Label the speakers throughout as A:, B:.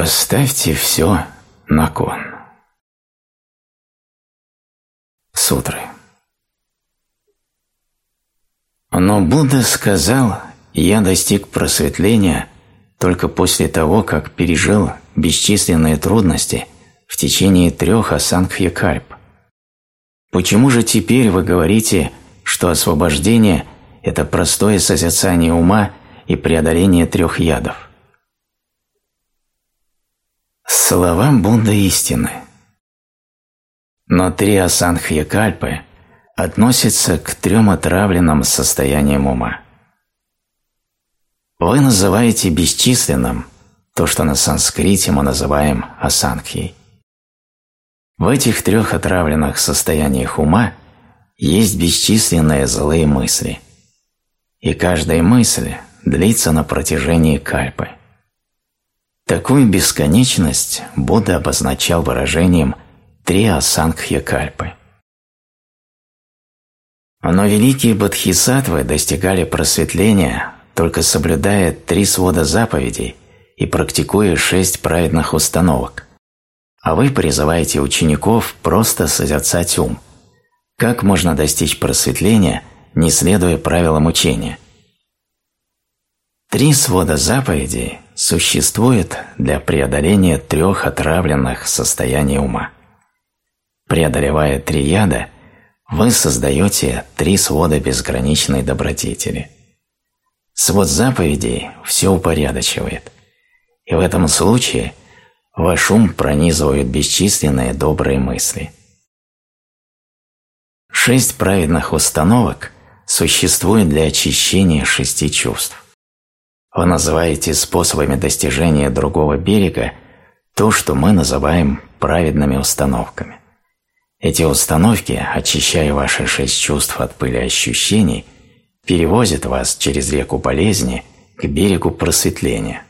A: Поставьте все на кон. Сутры. Но Будда сказал, я достиг просветления только после того, как пережил бесчисленные трудности в течение трех асангхья-кальп. Почему же теперь вы говорите, что освобождение – это простое созерцание ума и преодоление трех ядов? Слова Будда истины. Но три асанхья-кальпы относятся к трем отравленным состояниям ума. Вы называете бесчисленным то, что на санскрите мы называем асанхьей. В этих трех отравленных состояниях ума есть бесчисленные злые мысли, и каждая мысль длится на протяжении кальпы – Такую бесконечность Будда обозначал выражением «три асангхья кальпы». Но великие бодхисаттвы достигали просветления, только соблюдая три свода заповедей и практикуя шесть праведных установок. А вы призываете учеников просто созерцать ум. Как можно достичь просветления, не следуя правилам учения? Три свода заповедей существует для преодоления трех отравленных состояний ума. Преодолевая три яда, вы создаете три свода безграничной добродетели. Свод заповедей все упорядочивает, и в этом случае ваш ум пронизывают бесчисленные добрые мысли. Шесть праведных установок существуют для очищения шести чувств. Вы называете способами достижения другого берега то, что мы называем праведными установками. Эти установки, очищая ваши шесть чувств от пыли ощущений, перевозят вас через реку болезни к берегу просветления.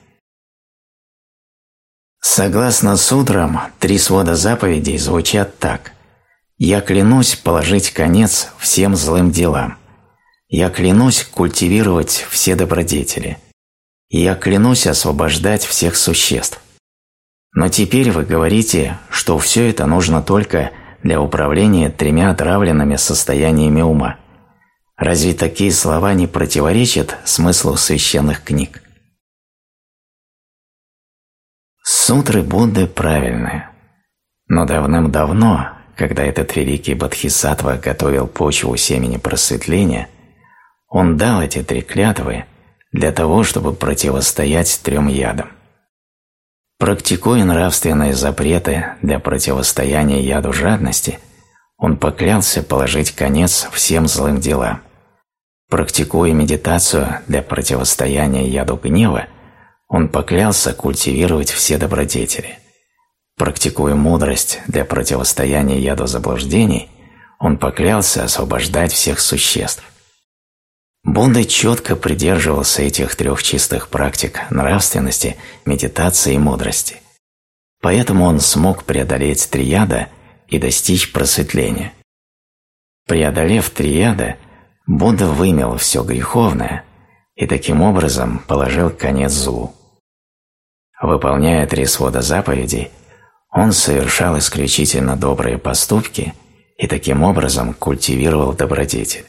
A: Согласно сутрам, три свода заповедей звучат так. «Я клянусь положить конец всем злым делам. Я клянусь культивировать все добродетели» я клянусь освобождать всех существ. Но теперь вы говорите, что все это нужно только для управления тремя отравленными состояниями ума. Разве такие слова не противоречат смыслу священных книг? Сутры Будды правильные, но давным-давно, когда этот великий Бодхисаттва готовил почву семени просветления, он дал эти три клятвы для того, чтобы противостоять трем ядам. Практикуя нравственные запреты для противостояния яду жадности, он поклялся положить конец всем злым делам. Практикуя медитацию для противостояния яду гнева, он поклялся культивировать все добродетели. Практикуя мудрость для противостояния яду заблуждений, он поклялся освобождать всех существ. Будда четко придерживался этих трех чистых практик нравственности, медитации и мудрости. Поэтому он смог преодолеть трияда и достичь просветления. Преодолев трияда, Будда вымел все греховное и таким образом положил конец злу. Выполняя три свода заповедей, он совершал исключительно добрые поступки и таким образом культивировал добродетель.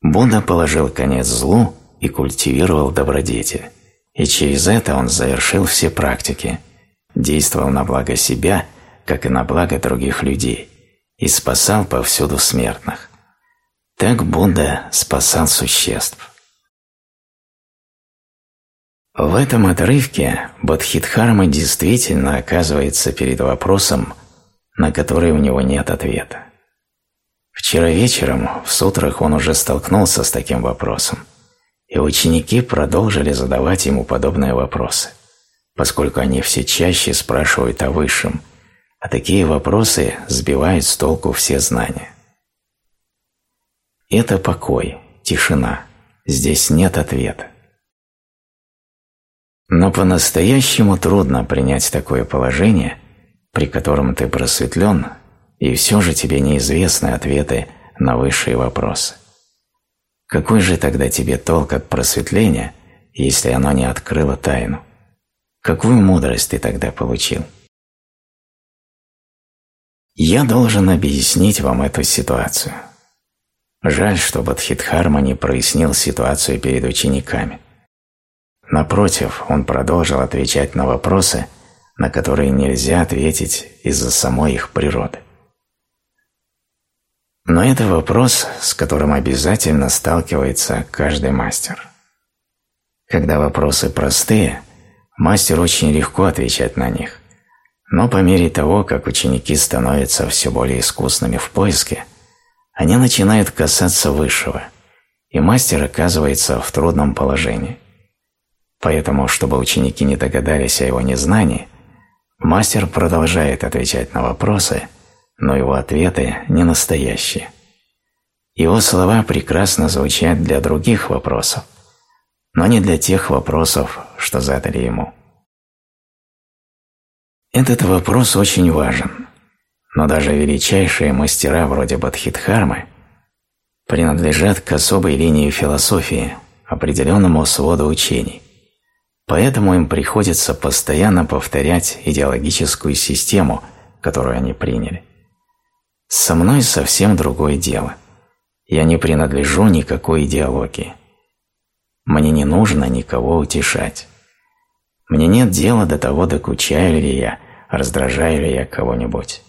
A: Будда положил конец злу и культивировал добродетель, и через это он завершил все практики, действовал на благо себя, как и на благо других людей, и спасал повсюду смертных. Так Будда спасал существ. В этом отрывке Бодхидхарма действительно оказывается перед вопросом, на который у него нет ответа. Вчера вечером в сутрах он уже столкнулся с таким вопросом, и ученики продолжили задавать ему подобные вопросы, поскольку они все чаще спрашивают о высшем, а такие вопросы сбивают с толку все знания. Это покой, тишина, здесь нет ответа. Но по-настоящему трудно принять такое положение, при котором ты просветлен и все же тебе неизвестны ответы на высшие вопросы. Какой же тогда тебе толк от просветления, если оно не открыло тайну? Какую мудрость ты тогда получил? Я должен объяснить вам эту ситуацию. Жаль, что Бадхидхарма не прояснил ситуацию перед учениками. Напротив, он продолжил отвечать на вопросы, на которые нельзя ответить из-за самой их природы. Но это вопрос, с которым обязательно сталкивается каждый мастер. Когда вопросы простые, мастер очень легко отвечать на них. Но по мере того, как ученики становятся все более искусными в поиске, они начинают касаться высшего, и мастер оказывается в трудном положении. Поэтому, чтобы ученики не догадались о его незнании, мастер продолжает отвечать на вопросы – но его ответы не настоящие. Его слова прекрасно звучат для других вопросов, но не для тех вопросов, что задали ему. Этот вопрос очень важен, но даже величайшие мастера вроде Бадхидхармы принадлежат к особой линии философии, определенному своду учений. Поэтому им приходится постоянно повторять идеологическую систему, которую они приняли. Со мной совсем другое дело. Я не принадлежу никакой идеологии. Мне не нужно никого утешать. Мне нет дела до того, докучаю ли я, раздражаю ли я кого-нибудь.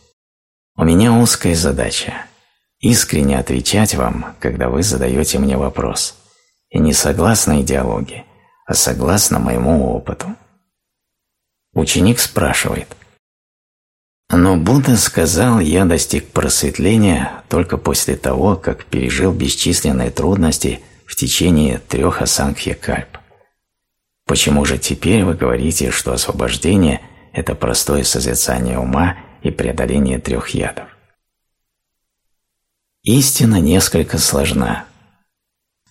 A: У меня узкая задача – искренне отвечать вам, когда вы задаете мне вопрос. И не согласно идеологии, а согласно моему опыту. Ученик спрашивает – но Будда сказал, я достиг просветления только после того, как пережил бесчисленные трудности в течение трех асанхья кальп. Почему же теперь вы говорите, что освобождение – это простое созерцание ума и преодоление трех ядов? Истина несколько сложна.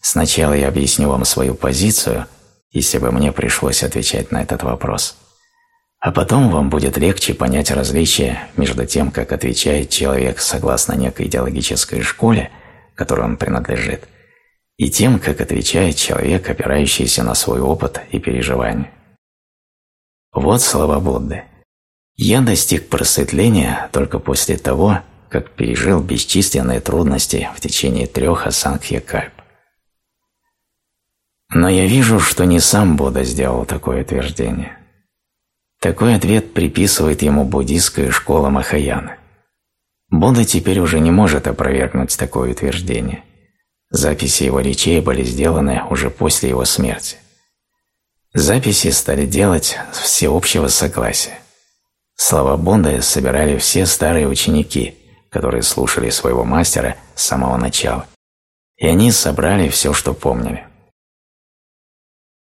A: Сначала я объясню вам свою позицию, если бы мне пришлось отвечать на этот вопрос – а потом вам будет легче понять различия между тем, как отвечает человек согласно некой идеологической школе, которой он принадлежит, и тем, как отвечает человек, опирающийся на свой опыт и переживания. Вот слова Будды. «Я достиг просветления только после того, как пережил бесчисленные трудности в течение трех асанхья кальп. Но я вижу, что не сам Будда сделал такое утверждение. Такой ответ приписывает ему буддийская школа Махаяны. Будда теперь уже не может опровергнуть такое утверждение. Записи его речей были сделаны уже после его смерти. Записи стали делать с всеобщего согласия. Слова Будды собирали все старые ученики, которые слушали своего мастера с самого начала. И они собрали все, что помнили.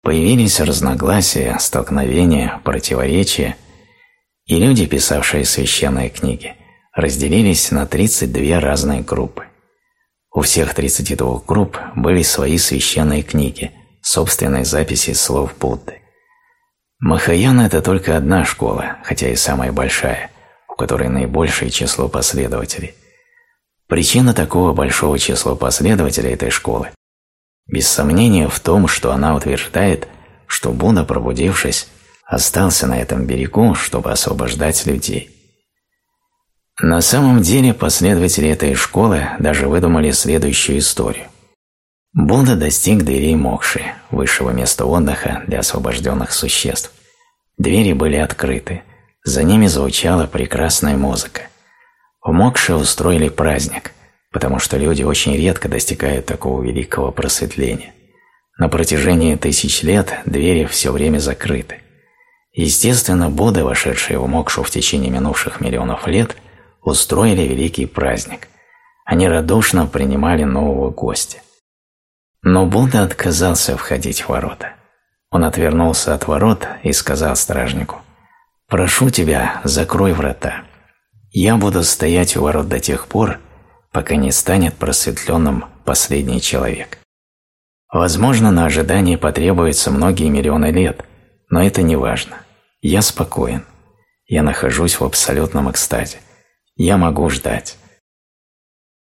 A: Появились разногласия, столкновения, противоречия, и люди, писавшие священные книги, разделились на 32 разные группы. У всех 32 групп были свои священные книги, собственные записи слов Будды. Махаяна – это только одна школа, хотя и самая большая, у которой наибольшее число последователей. Причина такого большого числа последователей этой школы без сомнения в том, что она утверждает, что Будда, пробудившись, остался на этом берегу, чтобы освобождать людей. На самом деле последователи этой школы даже выдумали следующую историю. Будда достиг дверей Мокши, высшего места отдыха для освобожденных существ. Двери были открыты, за ними звучала прекрасная музыка. В Мокше устроили праздник, потому что люди очень редко достигают такого великого просветления. На протяжении тысяч лет двери все время закрыты. Естественно, Будды, вошедшие в Мокшу в течение минувших миллионов лет, устроили великий праздник. Они радушно принимали нового гостя. Но Будда отказался входить в ворота. Он отвернулся от ворот и сказал стражнику, «Прошу тебя, закрой врата. Я буду стоять у ворот до тех пор, пока не станет просветленным последний человек. Возможно, на ожидание потребуется многие миллионы лет, но это не важно. Я спокоен. Я нахожусь в абсолютном экстазе. Я могу ждать.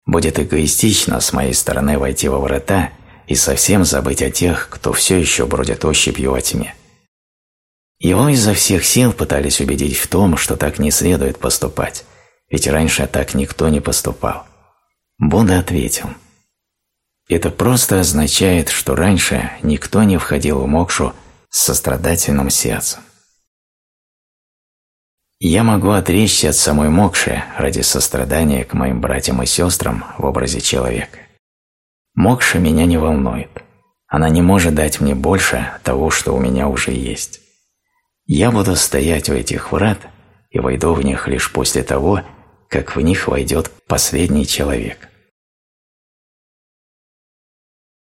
A: Будет эгоистично с моей стороны войти во врата и совсем забыть о тех, кто все еще бродит ощупью во тьме. Его изо всех сил пытались убедить в том, что так не следует поступать, ведь раньше так никто не поступал. Будда ответил, «Это просто означает, что раньше никто не входил в мокшу с сострадательным сердцем. Я могу отречься от самой мокши ради сострадания к моим братьям и сестрам в образе человека. Мокша меня не волнует. Она не может дать мне больше того, что у меня уже есть. Я буду стоять у этих врат и войду в них лишь после того, как в них войдет последний человек.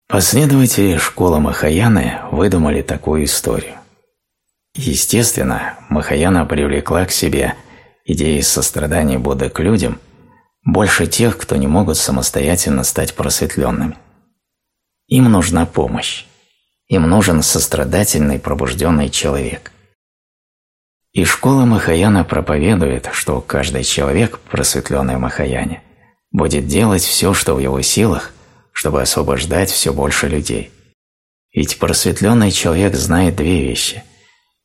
A: Последователи школы Махаяны выдумали такую историю. Естественно, Махаяна привлекла к себе идеи сострадания Будды к людям больше тех, кто не могут самостоятельно стать просветленными. Им нужна помощь. Им нужен сострадательный пробужденный человек. И школа Махаяна проповедует, что каждый человек, просветленный в Махаяне, будет делать все, что в его силах, чтобы освобождать все больше людей. Ведь просветленный человек знает две вещи.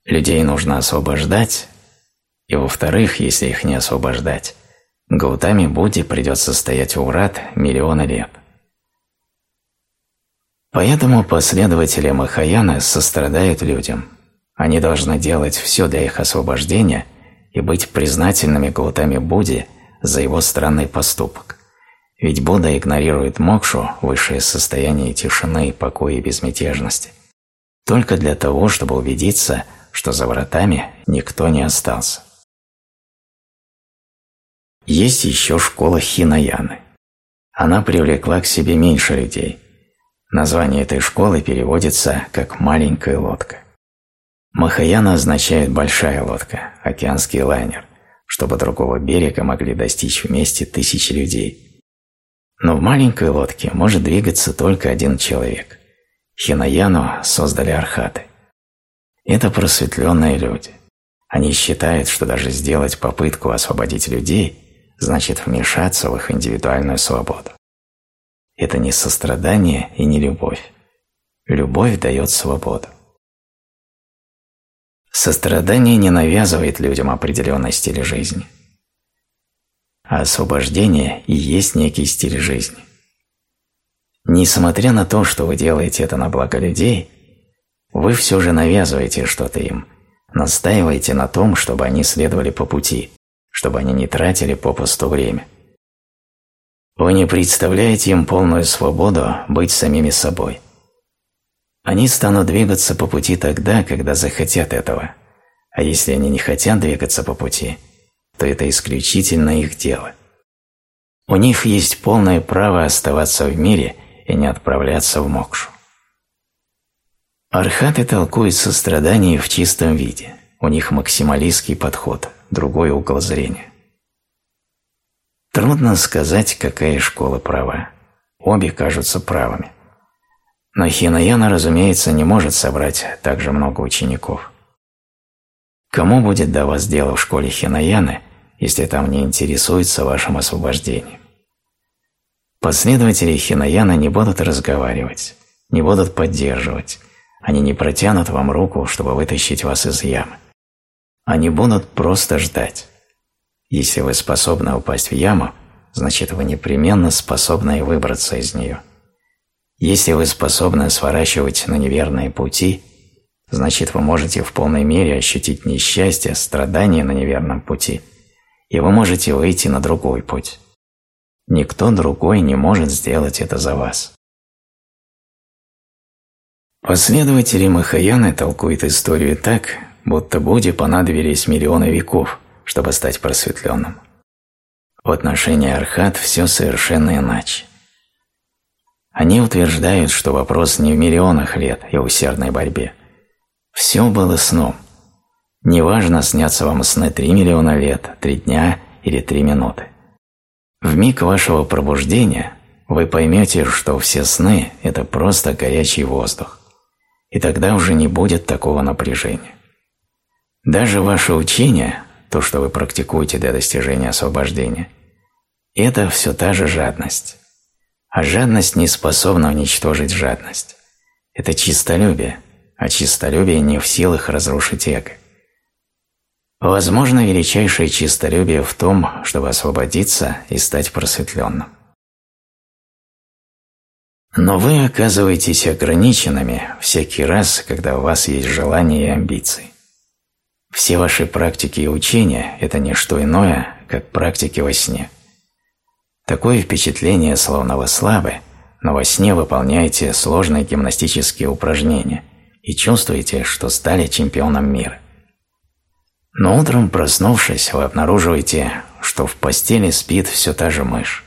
A: Людей нужно освобождать, и во-вторых, если их не освобождать, Гаутами Будде придется стоять у врат миллионы лет. Поэтому последователи Махаяны сострадают людям. Они должны делать все для их освобождения и быть признательными Гаутами Будде за его странный поступок. Ведь Будда игнорирует мокшу, высшее состояние тишины, покоя и безмятежности, только для того, чтобы убедиться, что за вратами никто не остался. Есть еще школа Хинаяны. Она привлекла к себе меньше людей. Название этой школы переводится как «маленькая лодка». Махаяна означает «большая лодка», океанский лайнер, чтобы другого берега могли достичь вместе тысячи людей – но в маленькой лодке может двигаться только один человек. Хинаяну создали архаты. Это просветленные люди. Они считают, что даже сделать попытку освободить людей значит вмешаться в их индивидуальную свободу. Это не сострадание и не любовь. Любовь дает свободу. Сострадание не навязывает людям определенный стиль жизни – освобождение и есть некий стиль жизни. Несмотря на то, что вы делаете это на благо людей, вы все же навязываете что-то им, настаиваете на том, чтобы они следовали по пути, чтобы они не тратили попусту время. Вы не представляете им полную свободу быть самими собой. Они станут двигаться по пути тогда, когда захотят этого, а если они не хотят двигаться по пути – то это исключительно их дело. У них есть полное право оставаться в мире и не отправляться в мокшу. Архаты толкуют сострадание в чистом виде. У них максималистский подход, другой угол зрения. Трудно сказать, какая школа права. Обе кажутся правыми. Но Хинаяна, разумеется, не может собрать так же много учеников. Кому будет до вас дело в школе Хинаяны, если там не интересуется вашим освобождением. Последователи Хинаяна не будут разговаривать, не будут поддерживать, они не протянут вам руку, чтобы вытащить вас из ямы. Они будут просто ждать. Если вы способны упасть в яму, значит вы непременно способны выбраться из нее. Если вы способны сворачивать на неверные пути, значит вы можете в полной мере ощутить несчастье, страдания на неверном пути – и вы можете выйти на другой путь. Никто другой не может сделать это за вас. Последователи Махаяны толкуют историю так, будто Будде понадобились миллионы веков, чтобы стать просветленным. В отношении Архат все совершенно иначе. Они утверждают, что вопрос не в миллионах лет и усердной борьбе. Все было сном – Неважно, снятся вам сны три миллиона лет, три дня или три минуты. В миг вашего пробуждения вы поймете, что все сны – это просто горячий воздух, и тогда уже не будет такого напряжения. Даже ваше учение, то, что вы практикуете для достижения освобождения, это все та же жадность. А жадность не способна уничтожить жадность. Это чистолюбие, а чистолюбие не в силах разрушить эго – Возможно, величайшее чистолюбие в том, чтобы освободиться и стать просветленным. Но вы оказываетесь ограниченными всякий раз, когда у вас есть желания и амбиции. Все ваши практики и учения – это не что иное, как практики во сне. Такое впечатление, словно вы слабы, но во сне выполняете сложные гимнастические упражнения и чувствуете, что стали чемпионом мира. Но утром, проснувшись, вы обнаруживаете, что в постели спит все та же мышь.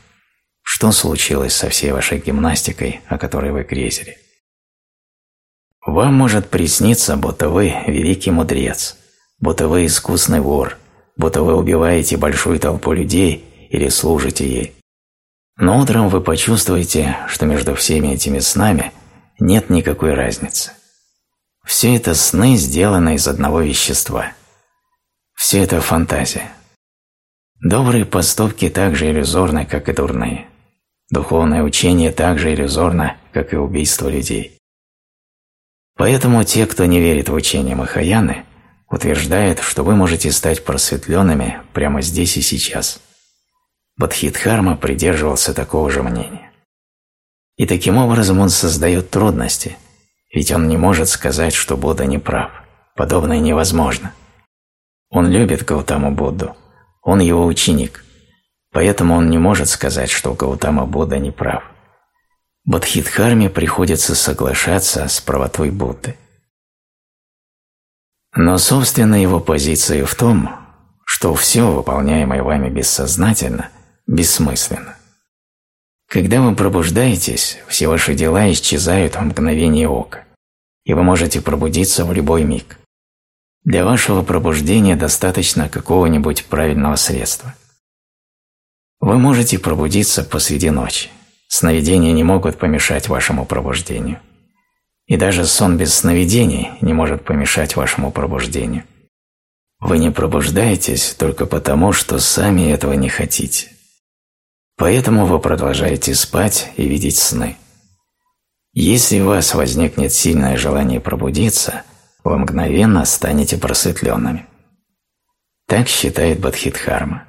A: Что случилось со всей вашей гимнастикой, о которой вы грезили? Вам может присниться, будто вы великий мудрец, будто вы искусный вор, будто вы убиваете большую толпу людей или служите ей. Но утром вы почувствуете, что между всеми этими снами нет никакой разницы. Все это сны сделаны из одного вещества. Все это фантазия. Добрые поступки так же иллюзорны, как и дурные. Духовное учение так же иллюзорно, как и убийство людей. Поэтому те, кто не верит в учение Махаяны, утверждают, что вы можете стать просветленными прямо здесь и сейчас. Бадхидхарма придерживался такого же мнения. И таким образом он создает трудности, ведь он не может сказать, что Будда не прав. Подобное невозможно. Он любит Гаутаму Будду, он его ученик – Поэтому он не может сказать, что Гаутама Будда не прав. Бодхидхарме приходится соглашаться с правотой Будды. Но собственно его позиция в том, что все, выполняемое вами бессознательно, бессмысленно. Когда вы пробуждаетесь, все ваши дела исчезают в мгновение ока, и вы можете пробудиться в любой миг. Для вашего пробуждения достаточно какого-нибудь правильного средства. Вы можете пробудиться посреди ночи. Сновидения не могут помешать вашему пробуждению. И даже сон без сновидений не может помешать вашему пробуждению. Вы не пробуждаетесь только потому, что сами этого не хотите. Поэтому вы продолжаете спать и видеть сны. Если у вас возникнет сильное желание пробудиться, вы мгновенно станете просветленными. Так считает Бадхидхарма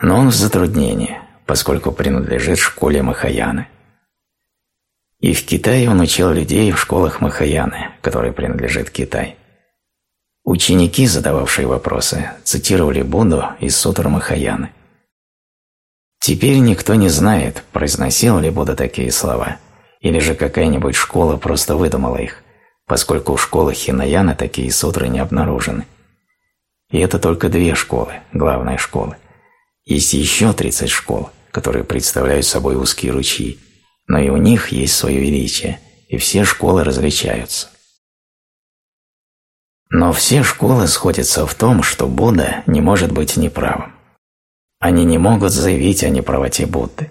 A: но он в затруднении, поскольку принадлежит школе Махаяны. И в Китае он учил людей в школах Махаяны, которой принадлежит Китай. Ученики, задававшие вопросы, цитировали Будду из сутр Махаяны. Теперь никто не знает, произносил ли Будда такие слова, или же какая-нибудь школа просто выдумала их, поскольку в школах Хинаяна такие сутры не обнаружены. И это только две школы, главные школы – есть еще 30 школ, которые представляют собой узкие ручьи, но и у них есть свое величие, и все школы различаются. Но все школы сходятся в том, что Будда не может быть неправым. Они не могут заявить о неправоте Будды.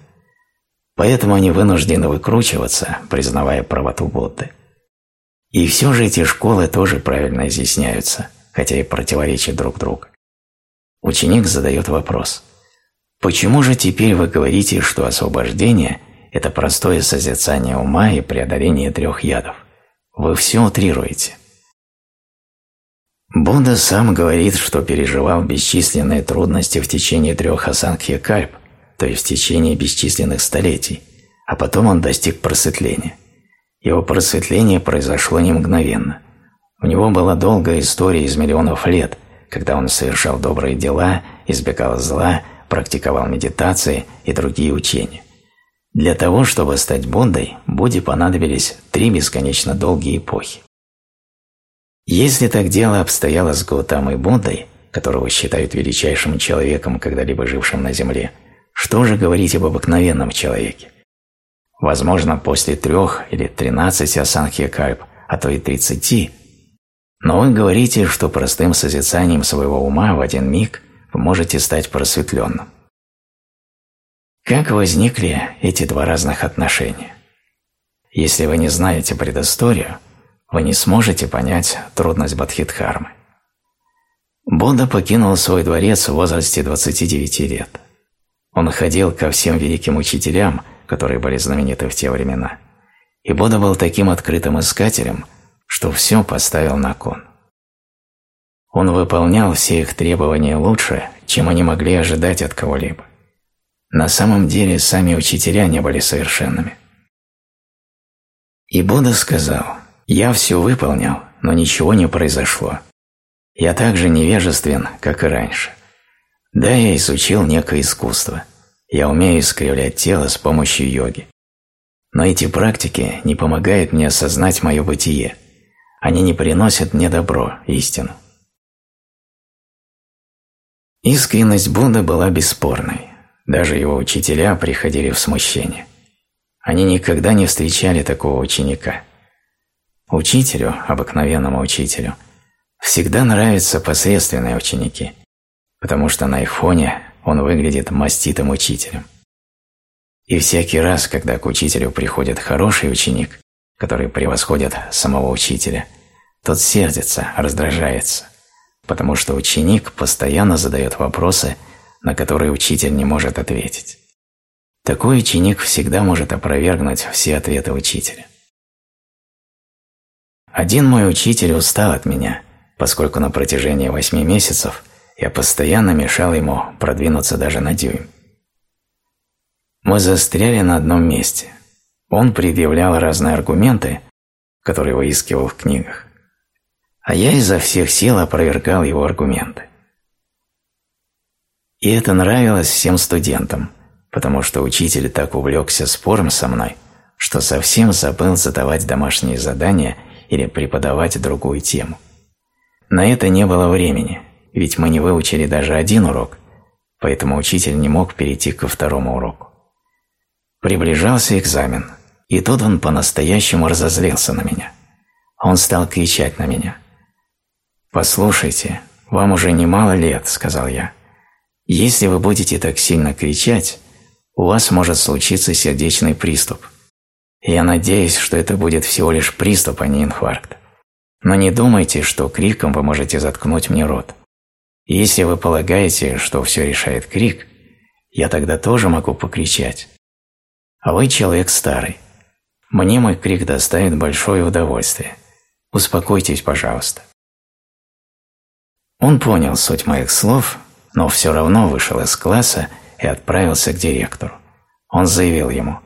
A: Поэтому они вынуждены выкручиваться, признавая правоту Будды. И все же эти школы тоже правильно изъясняются, хотя и противоречат друг другу. Ученик задает вопрос – Почему же теперь вы говорите, что освобождение – это простое созерцание ума и преодоление трех ядов? Вы все утрируете. Будда сам говорит, что переживал бесчисленные трудности в течение трех асанхья-кальп, то есть в течение бесчисленных столетий, а потом он достиг просветления. Его просветление произошло не мгновенно. У него была долгая история из миллионов лет, когда он совершал добрые дела, избегал зла – практиковал медитации и другие учения. Для того, чтобы стать Буддой, Будде понадобились три бесконечно долгие эпохи. Если так дело обстояло с Гаутамой Буддой, которого считают величайшим человеком, когда-либо жившим на Земле, что же говорить об обыкновенном человеке? Возможно, после трех или тринадцати асанхья-кальп, а то и тридцати, но вы говорите, что простым созерцанием своего ума в один миг вы можете стать просветленным. Как возникли эти два разных отношения? Если вы не знаете предысторию, вы не сможете понять трудность Бадхидхармы. Будда покинул свой дворец в возрасте 29 лет. Он ходил ко всем великим учителям, которые были знамениты в те времена. И Будда был таким открытым искателем, что все поставил на кон. Он выполнял все их требования лучше, чем они могли ожидать от кого-либо. На самом деле сами учителя не были совершенными. И Будда сказал, «Я все выполнил, но ничего не произошло. Я так же невежествен, как и раньше. Да, я изучил некое искусство. Я умею искривлять тело с помощью йоги. Но эти практики не помогают мне осознать мое бытие. Они не приносят мне добро, истину. Искренность Будды была бесспорной. Даже его учителя приходили в смущение. Они никогда не встречали такого ученика. Учителю, обыкновенному учителю, всегда нравятся посредственные ученики, потому что на их фоне он выглядит маститым учителем. И всякий раз, когда к учителю приходит хороший ученик, который превосходит самого учителя, тот сердится, раздражается, потому что ученик постоянно задает вопросы, на которые учитель не может ответить. Такой ученик всегда может опровергнуть все ответы учителя. Один мой учитель устал от меня, поскольку на протяжении восьми месяцев я постоянно мешал ему продвинуться даже на дюйм. Мы застряли на одном месте. Он предъявлял разные аргументы, которые выискивал в книгах, а я изо всех сил опровергал его аргументы. И это нравилось всем студентам, потому что учитель так увлекся спором со мной, что совсем забыл задавать домашние задания или преподавать другую тему. На это не было времени, ведь мы не выучили даже один урок, поэтому учитель не мог перейти ко второму уроку. Приближался экзамен, и тут он по-настоящему разозлился на меня. Он стал кричать на меня. «Послушайте, вам уже немало лет», — сказал я. «Если вы будете так сильно кричать, у вас может случиться сердечный приступ. Я надеюсь, что это будет всего лишь приступ, а не инфаркт. Но не думайте, что криком вы можете заткнуть мне рот. Если вы полагаете, что все решает крик, я тогда тоже могу покричать. А вы человек старый. Мне мой крик доставит большое удовольствие. Успокойтесь, пожалуйста. Он понял суть моих слов, но все равно вышел из класса и отправился к директору. Он заявил ему,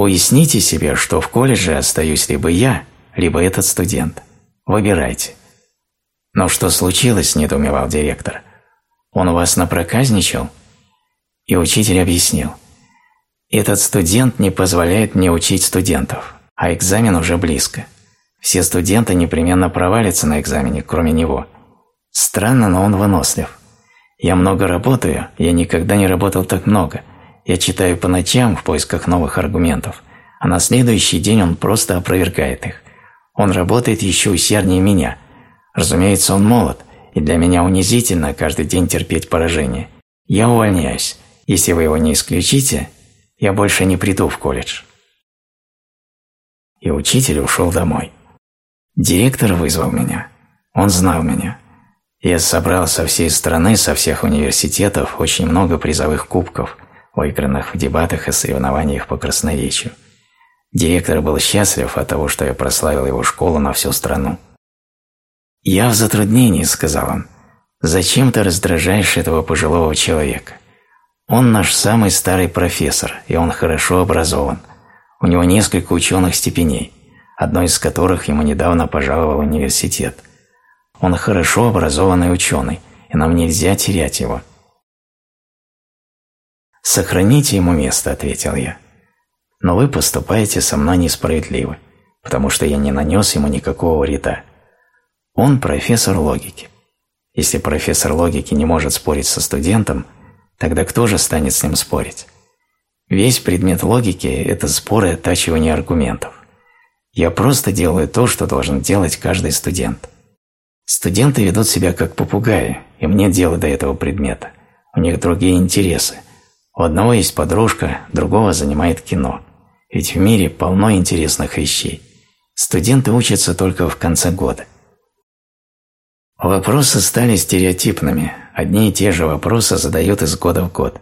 A: «Уясните себе, что в колледже остаюсь либо я, либо этот студент. Выбирайте». «Но что случилось?» – недоумевал директор. «Он вас напроказничал?» И учитель объяснил – этот студент не позволяет мне учить студентов, а экзамен уже близко. Все студенты непременно провалятся на экзамене, кроме него. Странно, но он вынослив. Я много работаю, я никогда не работал так много. Я читаю по ночам в поисках новых аргументов, а на следующий день он просто опровергает их. Он работает еще усерднее меня. Разумеется, он молод, и для меня унизительно каждый день терпеть поражение. Я увольняюсь. Если вы его не исключите, я больше не приду в колледж. И учитель ушел домой. Директор вызвал меня. Он знал меня. Я собрал со всей страны, со всех университетов очень много призовых кубков, в дебатах и соревнованиях по красноречию. Директор был счастлив от того, что я прославил его школу на всю страну. «Я в затруднении», — сказал он. «Зачем ты раздражаешь этого пожилого человека? Он наш самый старый профессор, и он хорошо образован. У него несколько ученых степеней, одной из которых ему недавно пожаловал университет. Он хорошо образованный ученый, и нам нельзя терять его. «Сохраните ему место», — ответил я. «Но вы поступаете со мной несправедливо, потому что я не нанес ему никакого вреда. Он профессор логики. Если профессор логики не может спорить со студентом — Тогда кто же станет с ним спорить? Весь предмет логики – это споры и оттачивание аргументов. Я просто делаю то, что должен делать каждый студент. Студенты ведут себя как попугаи, им нет дела до этого предмета. У них другие интересы. У одного есть подружка, другого занимает кино. Ведь в мире полно интересных вещей. Студенты учатся только в конце года. Вопросы стали стереотипными, одни и те же вопросы задают из года в год.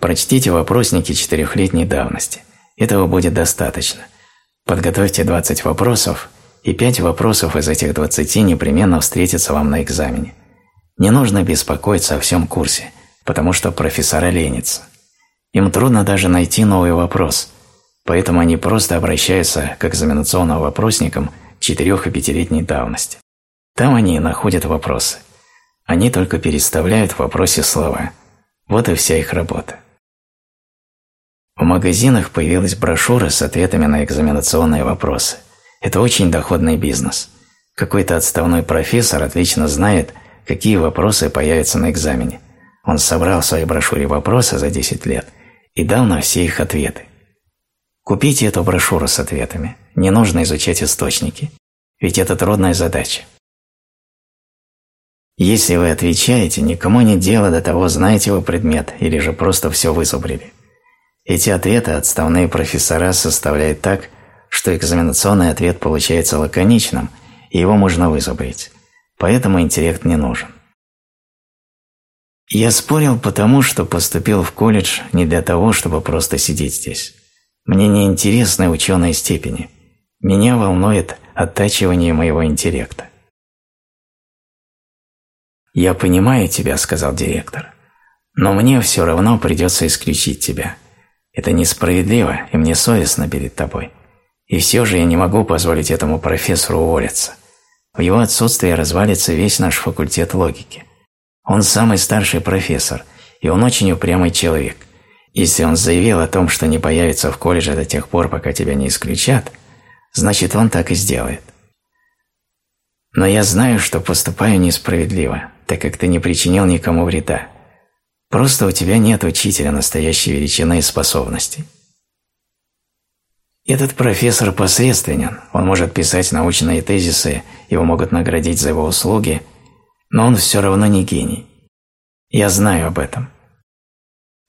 A: Прочтите вопросники четырехлетней давности. Этого будет достаточно. Подготовьте 20 вопросов, и пять вопросов из этих двадцати непременно встретятся вам на экзамене. Не нужно беспокоиться о всем курсе, потому что профессора ленятся. Им трудно даже найти новый вопрос, поэтому они просто обращаются к экзаменационным вопросникам четырех- и пятилетней давности. Там они находят вопросы. Они только переставляют в вопросе слова. Вот и вся их работа. В магазинах появилась брошюра с ответами на экзаменационные вопросы. Это очень доходный бизнес. Какой-то отставной профессор отлично знает, какие вопросы появятся на экзамене. Он собрал в своей брошюре вопросы за 10 лет и дал на все их ответы. Купите эту брошюру с ответами. Не нужно изучать источники. Ведь это трудная задача. Если вы отвечаете, никому нет дела до того, знаете вы предмет или же просто все вызубрили. Эти ответы отставные профессора составляют так, что экзаменационный ответ получается лаконичным, и его можно вызубрить. Поэтому интеллект не нужен. Я спорил потому, что поступил в колледж не для того, чтобы просто сидеть здесь. Мне не интересны ученые степени. Меня волнует оттачивание моего интеллекта. «Я понимаю тебя», – сказал директор, – «но мне все равно придется исключить тебя. Это несправедливо, и мне совестно перед тобой. И все же я не могу позволить этому профессору уволиться. В его отсутствие развалится весь наш факультет логики. Он самый старший профессор, и он очень упрямый человек. Если он заявил о том, что не появится в колледже до тех пор, пока тебя не исключат, значит он так и сделает. Но я знаю, что поступаю несправедливо, так как ты не причинил никому вреда. Просто у тебя нет учителя настоящей величины и способностей. Этот профессор посредственен, он может писать научные тезисы, его могут наградить за его услуги, но он все равно не гений. Я знаю об этом.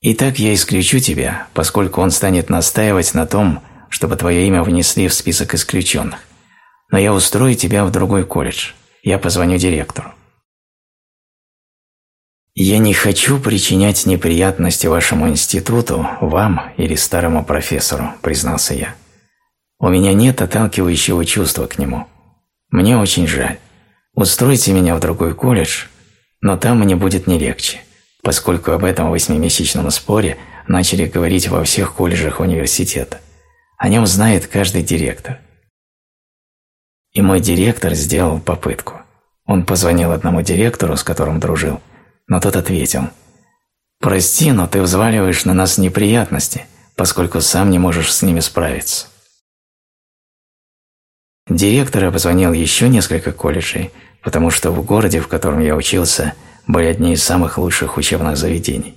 A: Итак, я исключу тебя, поскольку он станет настаивать на том, чтобы твое имя внесли в список исключенных. Но я устрою тебя в другой колледж. Я позвоню директору. Я не хочу причинять неприятности вашему институту, вам или старому профессору, признался я. У меня нет отталкивающего чувства к нему. Мне очень жаль. Устройте меня в другой колледж, но там мне будет не легче, поскольку об этом восьмимесячном споре начали говорить во всех колледжах университета. О нем знает каждый директор. И мой директор сделал попытку. Он позвонил одному директору, с которым дружил, но тот ответил, «Прости, но ты взваливаешь на нас неприятности, поскольку сам не можешь с ними справиться». Директор обзвонил еще несколько колледжей, потому что в городе, в котором я учился, были одни из самых лучших учебных заведений.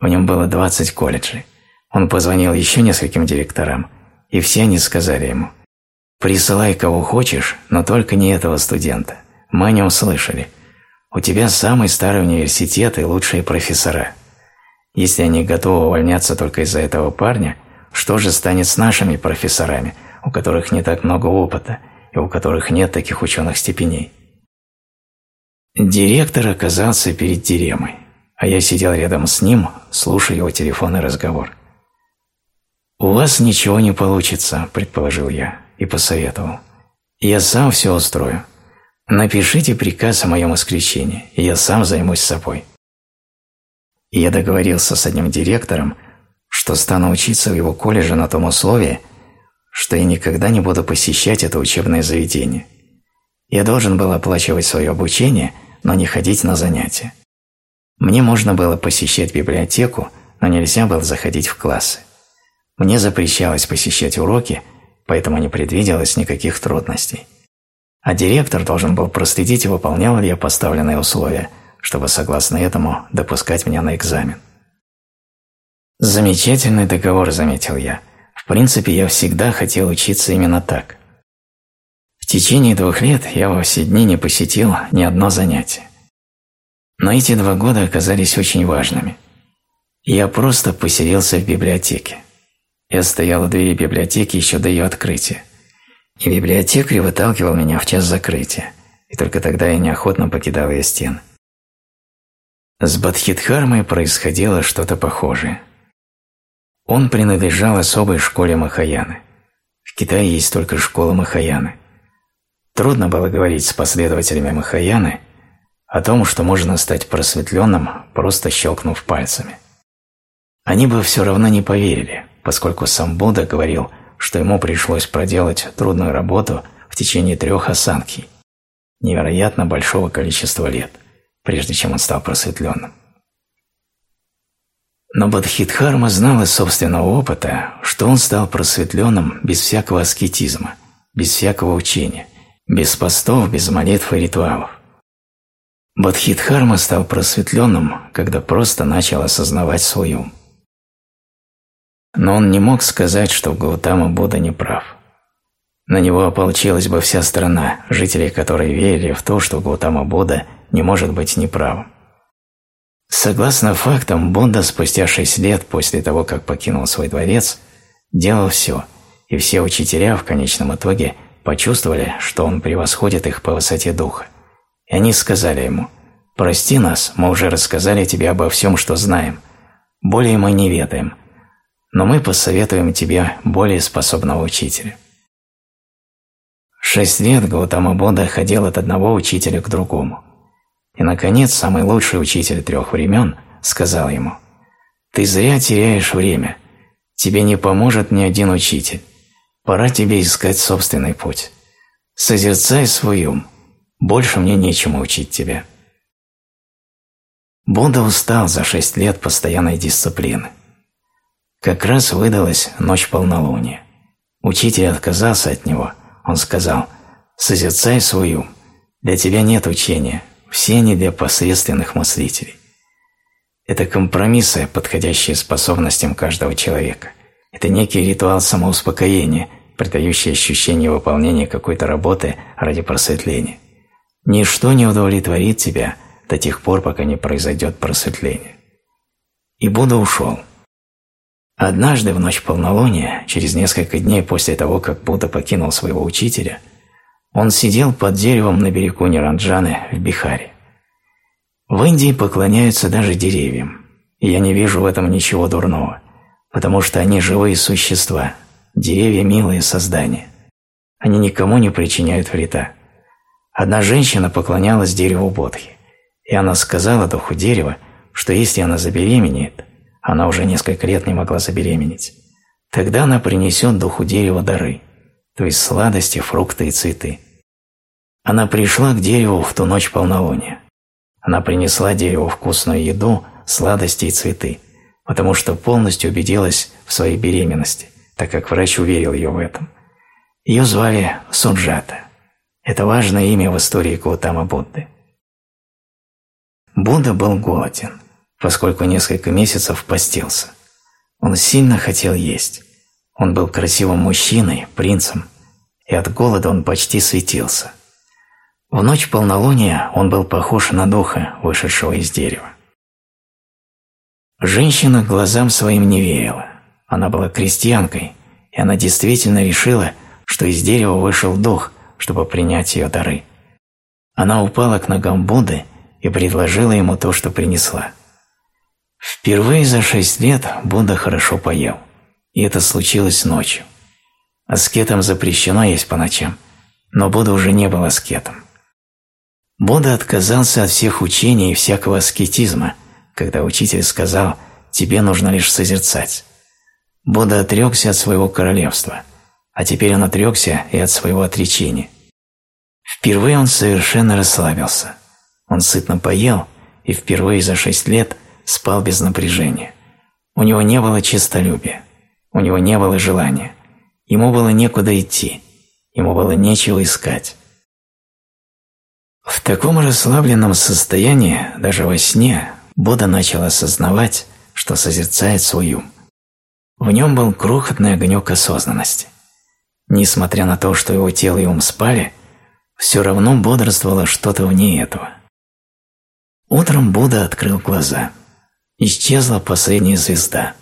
A: В нем было 20 колледжей. Он позвонил еще нескольким директорам, и все они сказали ему, «Присылай кого хочешь, но только не этого студента. Мы о нем слышали. У тебя самый старый университет и лучшие профессора. Если они готовы увольняться только из-за этого парня, что же станет с нашими профессорами, у которых не так много опыта и у которых нет таких ученых степеней? Директор оказался перед дилеммой, а я сидел рядом с ним, слушая его телефонный разговор. «У вас ничего не получится», – предположил я и посоветовал. «Я сам все устрою. Напишите приказ о моем исключении, и я сам займусь собой. И я договорился с одним директором, что стану учиться в его колледже на том условии, что я никогда не буду посещать это учебное заведение. Я должен был оплачивать свое обучение, но не ходить на занятия. Мне можно было посещать библиотеку, но нельзя было заходить в классы. Мне запрещалось посещать уроки, поэтому не предвиделось никаких трудностей а директор должен был проследить, выполнял ли я поставленные условия, чтобы согласно этому допускать меня на экзамен. Замечательный договор, заметил я. В принципе, я всегда хотел учиться именно так. В течение двух лет я во все дни не посетил ни одно занятие. Но эти два года оказались очень важными. Я просто поселился в библиотеке. Я стоял у двери библиотеки еще до ее открытия и библиотекарь выталкивал меня в час закрытия, и только тогда я неохотно покидал ее стены. С Бадхидхармой происходило что-то похожее. Он принадлежал особой школе Махаяны. В Китае есть только школа Махаяны. Трудно было говорить с последователями Махаяны о том, что можно стать просветленным, просто щелкнув пальцами. Они бы все равно не поверили, поскольку сам Будда говорил, что ему пришлось проделать трудную работу в течение трех осанки, невероятно большого количества лет, прежде чем он стал просветленным. Но Бодхидхарма знал из собственного опыта, что он стал просветленным без всякого аскетизма, без всякого учения, без постов, без молитв и ритуалов. Бодхидхарма стал просветленным, когда просто начал осознавать свой ум. Но он не мог сказать, что Гаутама Будда не прав. На него ополчилась бы вся страна, жители которой верили в то, что Гаутама Будда не может быть неправым. Согласно фактам, Будда спустя шесть лет после того, как покинул свой дворец, делал все, и все учителя в конечном итоге почувствовали, что он превосходит их по высоте духа. И они сказали ему, «Прости нас, мы уже рассказали тебе обо всем, что знаем. Более мы не ведаем, но мы посоветуем тебе более способного учителя. Шесть лет Гаутама Будда ходил от одного учителя к другому. И, наконец, самый лучший учитель трех времен сказал ему, «Ты зря теряешь время. Тебе не поможет ни один учитель. Пора тебе искать собственный путь. Созерцай свой ум. Больше мне нечему учить тебя». Будда устал за шесть лет постоянной дисциплины. Как раз выдалась ночь полнолуния. Учитель отказался от него. Он сказал, «Созерцай свой ум. Для тебя нет учения. Все они для посредственных мыслителей». Это компромиссы, подходящие способностям каждого человека. Это некий ритуал самоуспокоения, придающий ощущение выполнения какой-то работы ради просветления. Ничто не удовлетворит тебя до тех пор, пока не произойдет просветление. И Будда ушел. Однажды в ночь полнолуния, через несколько дней после того, как Будда покинул своего учителя, он сидел под деревом на берегу Ниранджаны в Бихаре. В Индии поклоняются даже деревьям, и я не вижу в этом ничего дурного, потому что они живые существа, деревья – милые создания. Они никому не причиняют вреда. Одна женщина поклонялась дереву Бодхи, и она сказала духу дерева, что если она забеременеет, она уже несколько лет не могла забеременеть, тогда она принесет духу дерева дары, то есть сладости, фрукты и цветы. Она пришла к дереву в ту ночь полнолуния. Она принесла дереву вкусную еду, сладости и цветы, потому что полностью убедилась в своей беременности, так как врач уверил ее в этом. Ее звали Сунджата. Это важное имя в истории Гаутама Будды. Будда был голоден поскольку несколько месяцев постился. Он сильно хотел есть. Он был красивым мужчиной, принцем, и от голода он почти светился. В ночь полнолуния он был похож на духа, вышедшего из дерева. Женщина глазам своим не верила. Она была крестьянкой, и она действительно решила, что из дерева вышел дух, чтобы принять ее дары. Она упала к ногам Будды и предложила ему то, что принесла. Впервые за шесть лет Будда хорошо поел, и это случилось ночью. Аскетам запрещено есть по ночам, но Будда уже не был аскетом. Будда отказался от всех учений и всякого аскетизма, когда учитель сказал «тебе нужно лишь созерцать». Будда отрекся от своего королевства, а теперь он отрекся и от своего отречения. Впервые он совершенно расслабился. Он сытно поел, и впервые за шесть лет – спал без напряжения. У него не было честолюбия, у него не было желания, ему было некуда идти, ему было нечего искать. В таком расслабленном состоянии, даже во сне, Будда начал осознавать, что созерцает свой ум. В нем был крохотный огонек осознанности. Несмотря на то, что его тело и ум спали, все равно бодрствовало что-то вне этого. Утром Будда открыл глаза – исчезла последняя звезда.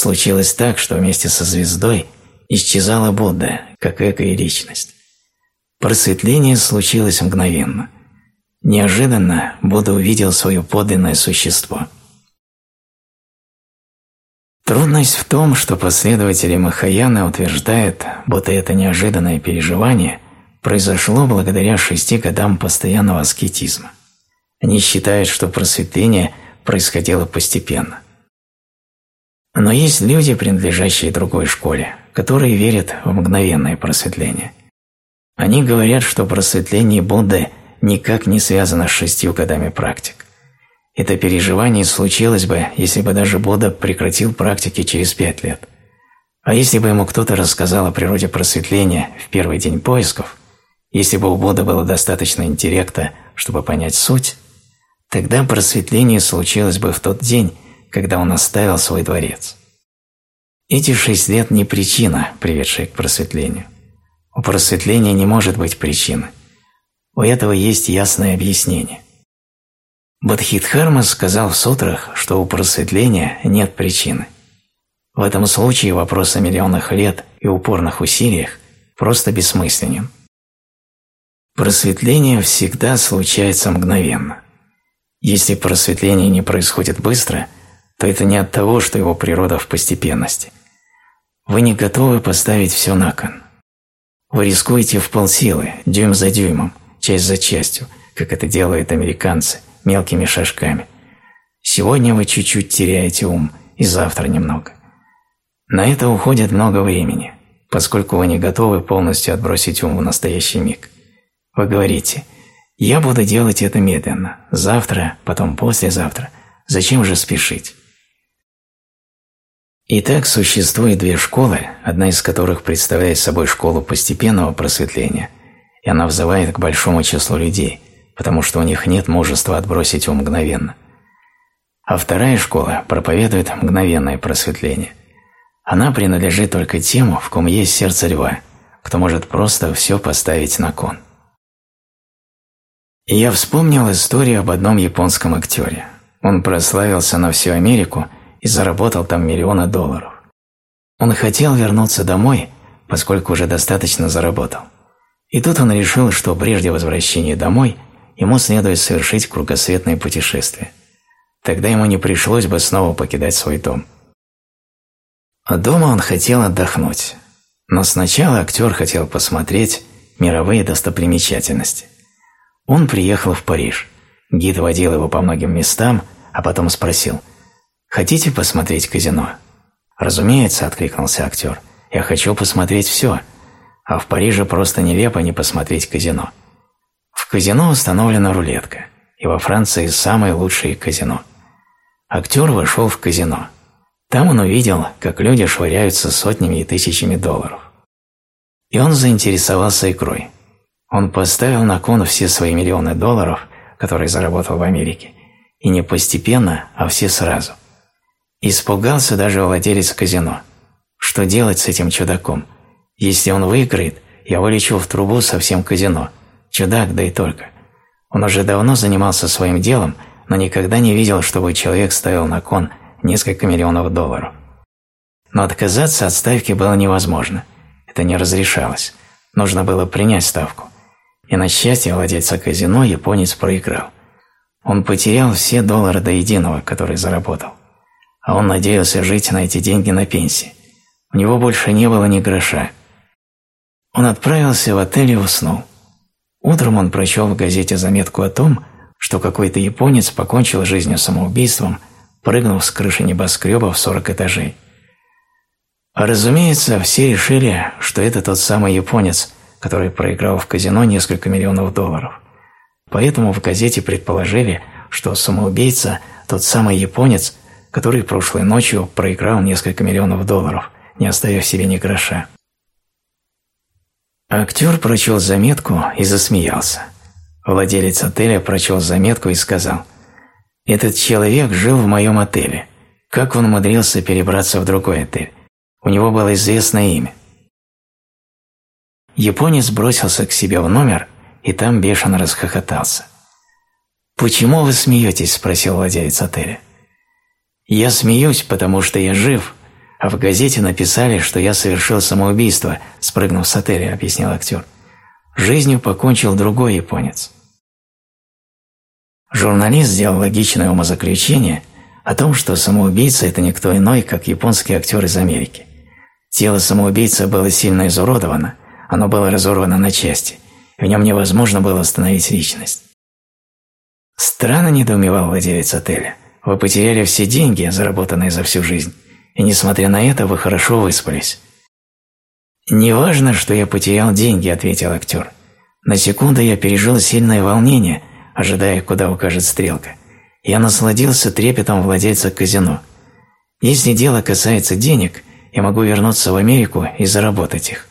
A: Случилось так, что вместе со звездой исчезала Будда, как эго и личность. Просветление случилось мгновенно. Неожиданно Будда увидел свое подлинное существо. Трудность в том, что последователи Махаяны утверждают, будто это неожиданное переживание произошло благодаря шести годам постоянного аскетизма. Они считают, что просветление происходило постепенно. Но есть люди, принадлежащие другой школе, которые верят в мгновенное просветление. Они говорят, что просветление Будды никак не связано с шестью годами практик. Это переживание случилось бы, если бы даже Будда прекратил практики через пять лет. А если бы ему кто-то рассказал о природе просветления в первый день поисков, если бы у Будды было достаточно интеллекта, чтобы понять суть, тогда просветление случилось бы в тот день, когда он оставил свой дворец. Эти шесть лет не причина, приведшая к просветлению. У просветления не может быть причины. У этого есть ясное объяснение. Бадхидхарма сказал в сутрах, что у просветления нет причины. В этом случае вопрос о миллионах лет и упорных усилиях просто бессмысленен. Просветление всегда случается мгновенно. Если просветление не происходит быстро, то это не от того, что его природа в постепенности. Вы не готовы поставить все на кон. Вы рискуете в полсилы, дюйм за дюймом, часть за частью, как это делают американцы, мелкими шажками. Сегодня вы чуть-чуть теряете ум, и завтра немного. На это уходит много времени, поскольку вы не готовы полностью отбросить ум в настоящий миг. Вы говорите «Я буду делать это медленно, завтра, потом послезавтра. Зачем же спешить?» Итак, существует две школы, одна из которых представляет собой школу постепенного просветления, и она взывает к большому числу людей, потому что у них нет мужества отбросить ум мгновенно. А вторая школа проповедует мгновенное просветление. Она принадлежит только тем, в ком есть сердце льва, кто может просто все поставить на кон. И я вспомнил историю об одном японском актере. Он прославился на всю Америку – и заработал там миллионы долларов. Он хотел вернуться домой, поскольку уже достаточно заработал. И тут он решил, что прежде возвращения домой ему следует совершить кругосветное путешествие. Тогда ему не пришлось бы снова покидать свой дом. А дома он хотел отдохнуть, но сначала актер хотел посмотреть мировые достопримечательности. Он приехал в Париж. Гид водил его по многим местам, а потом спросил – «Хотите посмотреть казино?» «Разумеется», – откликнулся актер. «Я хочу посмотреть все. А в Париже просто нелепо не посмотреть казино. В казино установлена рулетка, и во Франции самые лучшие казино». Актер вошел в казино. Там он увидел, как люди швыряются сотнями и тысячами долларов. И он заинтересовался игрой. Он поставил на кон все свои миллионы долларов, которые заработал в Америке, и не постепенно, а все сразу. Испугался даже владелец казино. Что делать с этим чудаком? Если он выиграет, я вылечу в трубу со всем казино. Чудак, да и только. Он уже давно занимался своим делом, но никогда не видел, чтобы человек ставил на кон несколько миллионов долларов. Но отказаться от ставки было невозможно. Это не разрешалось. Нужно было принять ставку. И на счастье владельца казино японец проиграл. Он потерял все доллары до единого, которые заработал а он надеялся жить на эти деньги на пенсии. У него больше не было ни гроша. Он отправился в отель и уснул. Утром он прочел в газете заметку о том, что какой-то японец покончил жизнью самоубийством, прыгнув с крыши небоскреба в 40 этажей. А разумеется, все решили, что это тот самый японец, который проиграл в казино несколько миллионов долларов. Поэтому в газете предположили, что самоубийца – тот самый японец, который прошлой ночью проиграл несколько миллионов долларов, не оставив себе ни гроша. Актер прочел заметку и засмеялся. Владелец отеля прочел заметку и сказал, «Этот человек жил в моем отеле. Как он умудрился перебраться в другой отель? У него было известное имя». Японец бросился к себе в номер и там бешено расхохотался. «Почему вы смеетесь?» – спросил владелец отеля. Я смеюсь, потому что я жив, а в газете написали, что я совершил самоубийство, спрыгнув с отеля, объяснил актер. Жизнью покончил другой японец. Журналист сделал логичное умозаключение о том, что самоубийца – это никто иной, как японский актер из Америки. Тело самоубийцы было сильно изуродовано, оно было разорвано на части, и в нем невозможно было остановить личность. Странно недоумевал владелец отеля. Вы потеряли все деньги, заработанные за всю жизнь, и, несмотря на это, вы хорошо выспались. «Не важно, что я потерял деньги», — ответил актер. «На секунду я пережил сильное волнение, ожидая, куда укажет стрелка. Я насладился трепетом владельца казино. Если дело касается денег, я могу вернуться в Америку и заработать их.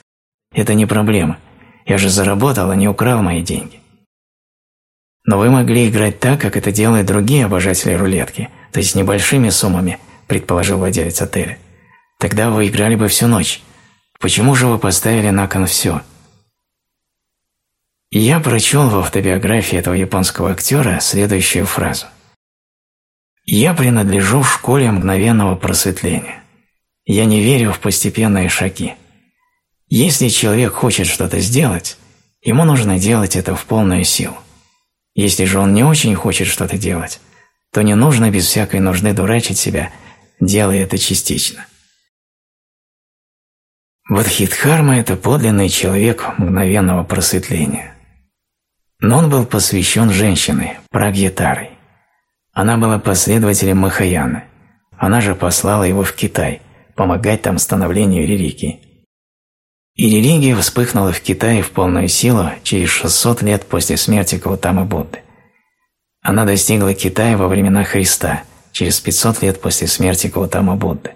A: Это не проблема. Я же заработал, а не украл мои деньги. Но вы могли играть так, как это делают другие обожатели рулетки, то есть небольшими суммами, предположил владелец отеля. Тогда вы играли бы всю ночь. Почему же вы поставили на кон все? я прочел в автобиографии этого японского актера следующую фразу. «Я принадлежу школе мгновенного просветления. Я не верю в постепенные шаги. Если человек хочет что-то сделать, ему нужно делать это в полную силу. Если же он не очень хочет что-то делать, то не нужно без всякой нужды дурачить себя, делая это частично. Бодхидхарма – это подлинный человек мгновенного просветления. Но он был посвящен женщине, Прагьятарой. Она была последователем Махаяны. Она же послала его в Китай, помогать там становлению религии. И религия вспыхнула в Китае в полную силу через 600 лет после смерти Гаутамы Будды. Она достигла Китая во времена Христа, через 500 лет после смерти Гаутамы Будды.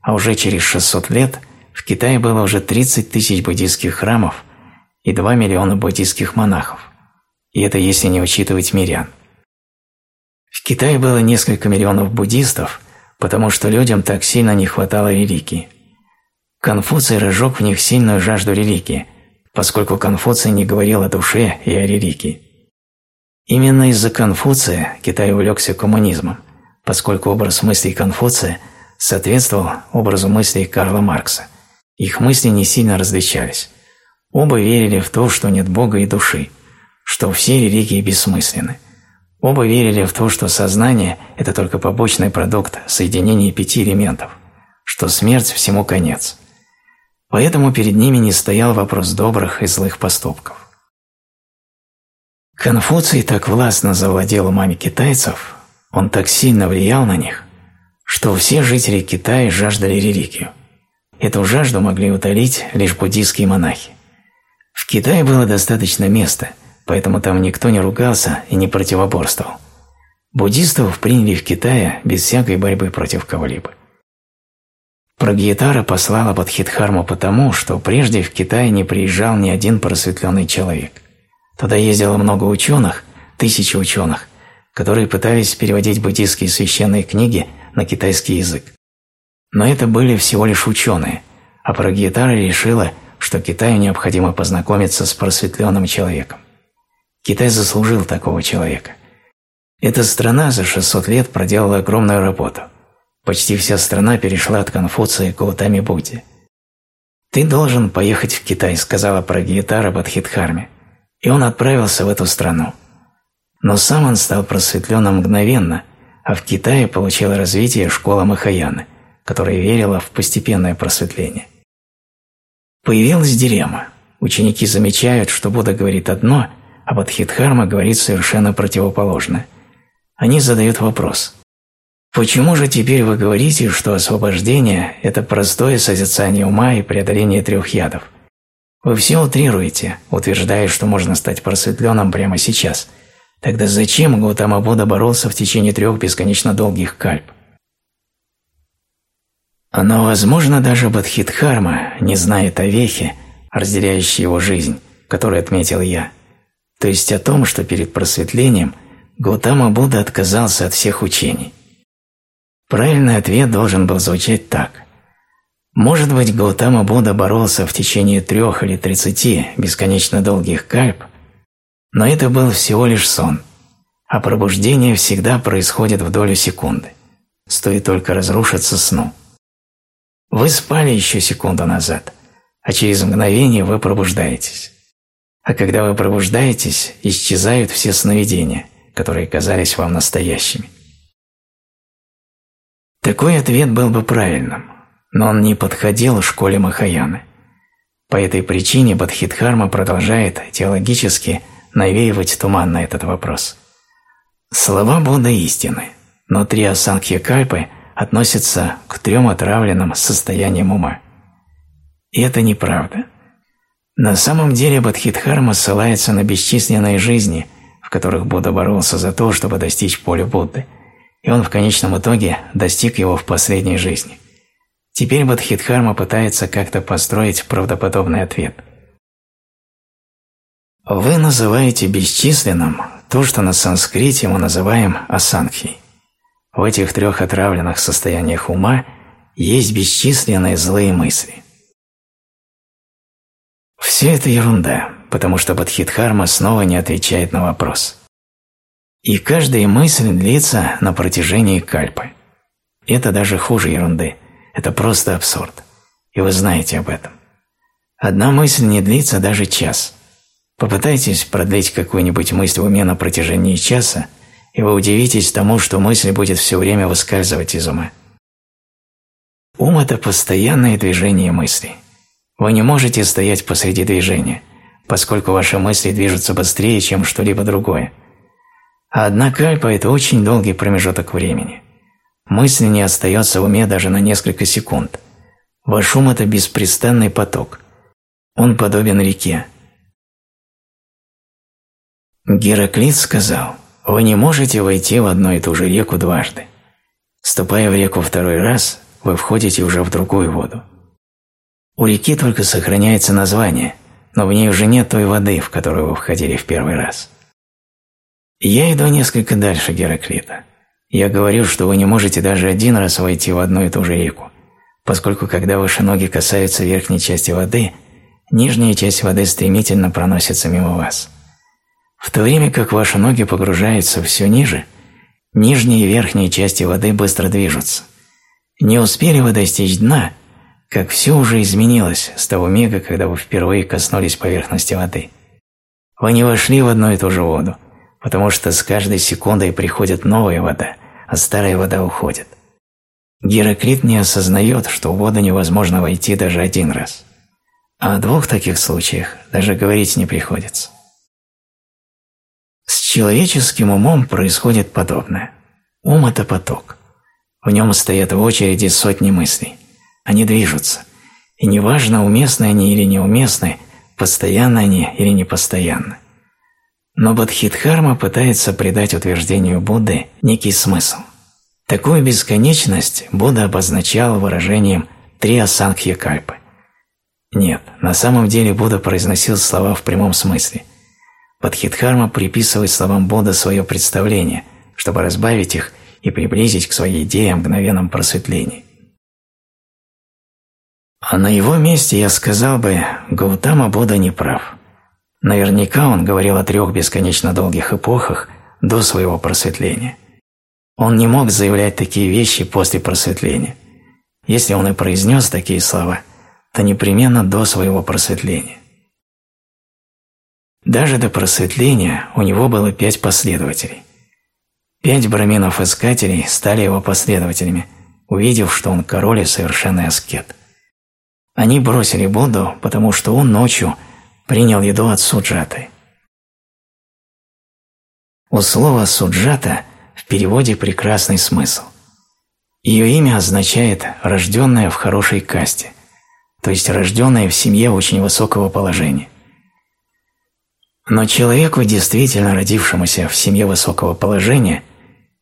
A: А уже через 600 лет в Китае было уже 30 тысяч буддийских храмов и 2 миллиона буддийских монахов. И это если не учитывать мирян. В Китае было несколько миллионов буддистов, потому что людям так сильно не хватало религии. Конфуций разжег в них сильную жажду религии, поскольку Конфуций не говорил о душе и о религии. Именно из-за Конфуция Китай увлекся коммунизмом, поскольку образ мыслей Конфуция соответствовал образу мыслей Карла Маркса. Их мысли не сильно различались. Оба верили в то, что нет Бога и души, что все религии бессмысленны. Оба верили в то, что сознание – это только побочный продукт соединения пяти элементов, что смерть – всему конец – Поэтому перед ними не стоял вопрос добрых и злых поступков. Конфуций так властно завладел умами китайцев, он так сильно влиял на них, что все жители Китая жаждали религию. Эту жажду могли утолить лишь буддийские монахи. В Китае было достаточно места, поэтому там никто не ругался и не противоборствовал. Буддистов приняли в Китае без всякой борьбы против кого-либо. Прагьятара послала Бодхидхарму потому, что прежде в Китай не приезжал ни один просветленный человек. Туда ездило много ученых, тысячи ученых, которые пытались переводить буддийские священные книги на китайский язык. Но это были всего лишь ученые, а Прагьятара решила, что Китаю необходимо познакомиться с просветленным человеком. Китай заслужил такого человека. Эта страна за 600 лет проделала огромную работу – Почти вся страна перешла от Конфуция к Гаутами Будде. «Ты должен поехать в Китай», — сказала Прагьятара Бадхидхарме, и он отправился в эту страну. Но сам он стал просветленным мгновенно, а в Китае получил развитие школа Махаяны, которая верила в постепенное просветление. Появилась дилемма. Ученики замечают, что Будда говорит одно, а Бадхидхарма говорит совершенно противоположное. Они задают вопрос – Почему же теперь вы говорите, что освобождение – это простое созерцание ума и преодоление трех ядов? Вы все утрируете, утверждая, что можно стать просветленным прямо сейчас. Тогда зачем Гутама Будда боролся в течение трех бесконечно долгих кальп? Но, возможно, даже Бадхидхарма не знает о вехе, разделяющей его жизнь, которую отметил я. То есть о том, что перед просветлением Гутама Будда отказался от всех учений. Правильный ответ должен был звучать так. Может быть, Гаутама Будда боролся в течение трех или тридцати бесконечно долгих кальп, но это был всего лишь сон, а пробуждение всегда происходит в долю секунды. Стоит только разрушиться сну. Вы спали еще секунду назад, а через мгновение вы пробуждаетесь. А когда вы пробуждаетесь, исчезают все сновидения, которые казались вам настоящими. Такой ответ был бы правильным, но он не подходил школе Махаяны. По этой причине Бадхидхарма продолжает теологически навеивать туман на этот вопрос. Слова Будды истины, но три осанхья кальпы относятся к трем отравленным состояниям ума. И это неправда. На самом деле Бадхидхарма ссылается на бесчисленные жизни, в которых Будда боролся за то, чтобы достичь поля Будды, и он в конечном итоге достиг его в последней жизни. Теперь Бадхидхарма пытается как-то построить правдоподобный ответ. Вы называете бесчисленным то, что на санскрите мы называем асанхией. В этих трех отравленных состояниях ума есть бесчисленные злые мысли. Все это ерунда, потому что Бадхидхарма снова не отвечает на вопрос. И каждая мысль длится на протяжении кальпы. Это даже хуже ерунды. Это просто абсурд. И вы знаете об этом. Одна мысль не длится даже час. Попытайтесь продлить какую-нибудь мысль в уме на протяжении часа, и вы удивитесь тому, что мысль будет все время выскальзывать из ума. Ум – это постоянное движение мысли. Вы не можете стоять посреди движения, поскольку ваши мысли движутся быстрее, чем что-либо другое. А одна кальпа – это очень долгий промежуток времени. Мысль не остается в уме даже на несколько секунд. Ваш ум – это беспрестанный поток. Он подобен реке. Гераклит сказал, «Вы не можете войти в одну и ту же реку дважды. Ступая в реку второй раз, вы входите уже в другую воду. У реки только сохраняется название, но в ней уже нет той воды, в которую вы входили в первый раз». Я иду несколько дальше Гераклита. Я говорю, что вы не можете даже один раз войти в одну и ту же реку, поскольку когда ваши ноги касаются верхней части воды, нижняя часть воды стремительно проносится мимо вас. В то время как ваши ноги погружаются все ниже, нижние и верхние части воды быстро движутся. Не успели вы достичь дна, как все уже изменилось с того мига, когда вы впервые коснулись поверхности воды. Вы не вошли в одну и ту же воду, потому что с каждой секундой приходит новая вода, а старая вода уходит. Гераклит не осознает, что в воду невозможно войти даже один раз. А о двух таких случаях даже говорить не приходится. С человеческим умом происходит подобное. Ум – это поток. В нем стоят в очереди сотни мыслей. Они движутся. И неважно, уместны они или неуместны, постоянно они или непостоянны. Но Бодхидхарма пытается придать утверждению Будды некий смысл. Такую бесконечность Будда обозначал выражением «три асанхья кальпы». Нет, на самом деле Будда произносил слова в прямом смысле. Бодхидхарма приписывает словам Будда свое представление, чтобы разбавить их и приблизить к своей идее о мгновенном просветлении. А на его месте я сказал бы, Гаутама Будда не прав. Наверняка он говорил о трех бесконечно долгих эпохах до своего просветления. Он не мог заявлять такие вещи после просветления. Если он и произнес такие слова, то непременно до своего просветления. Даже до просветления у него было пять последователей. Пять браминов-искателей стали его последователями, увидев, что он король и совершенный аскет. Они бросили Будду, потому что он ночью – принял еду от суджаты. У слова «суджата» в переводе прекрасный смысл. Ее имя означает «рожденная в хорошей касте», то есть рожденная в семье очень высокого положения. Но человеку, действительно родившемуся в семье высокого положения,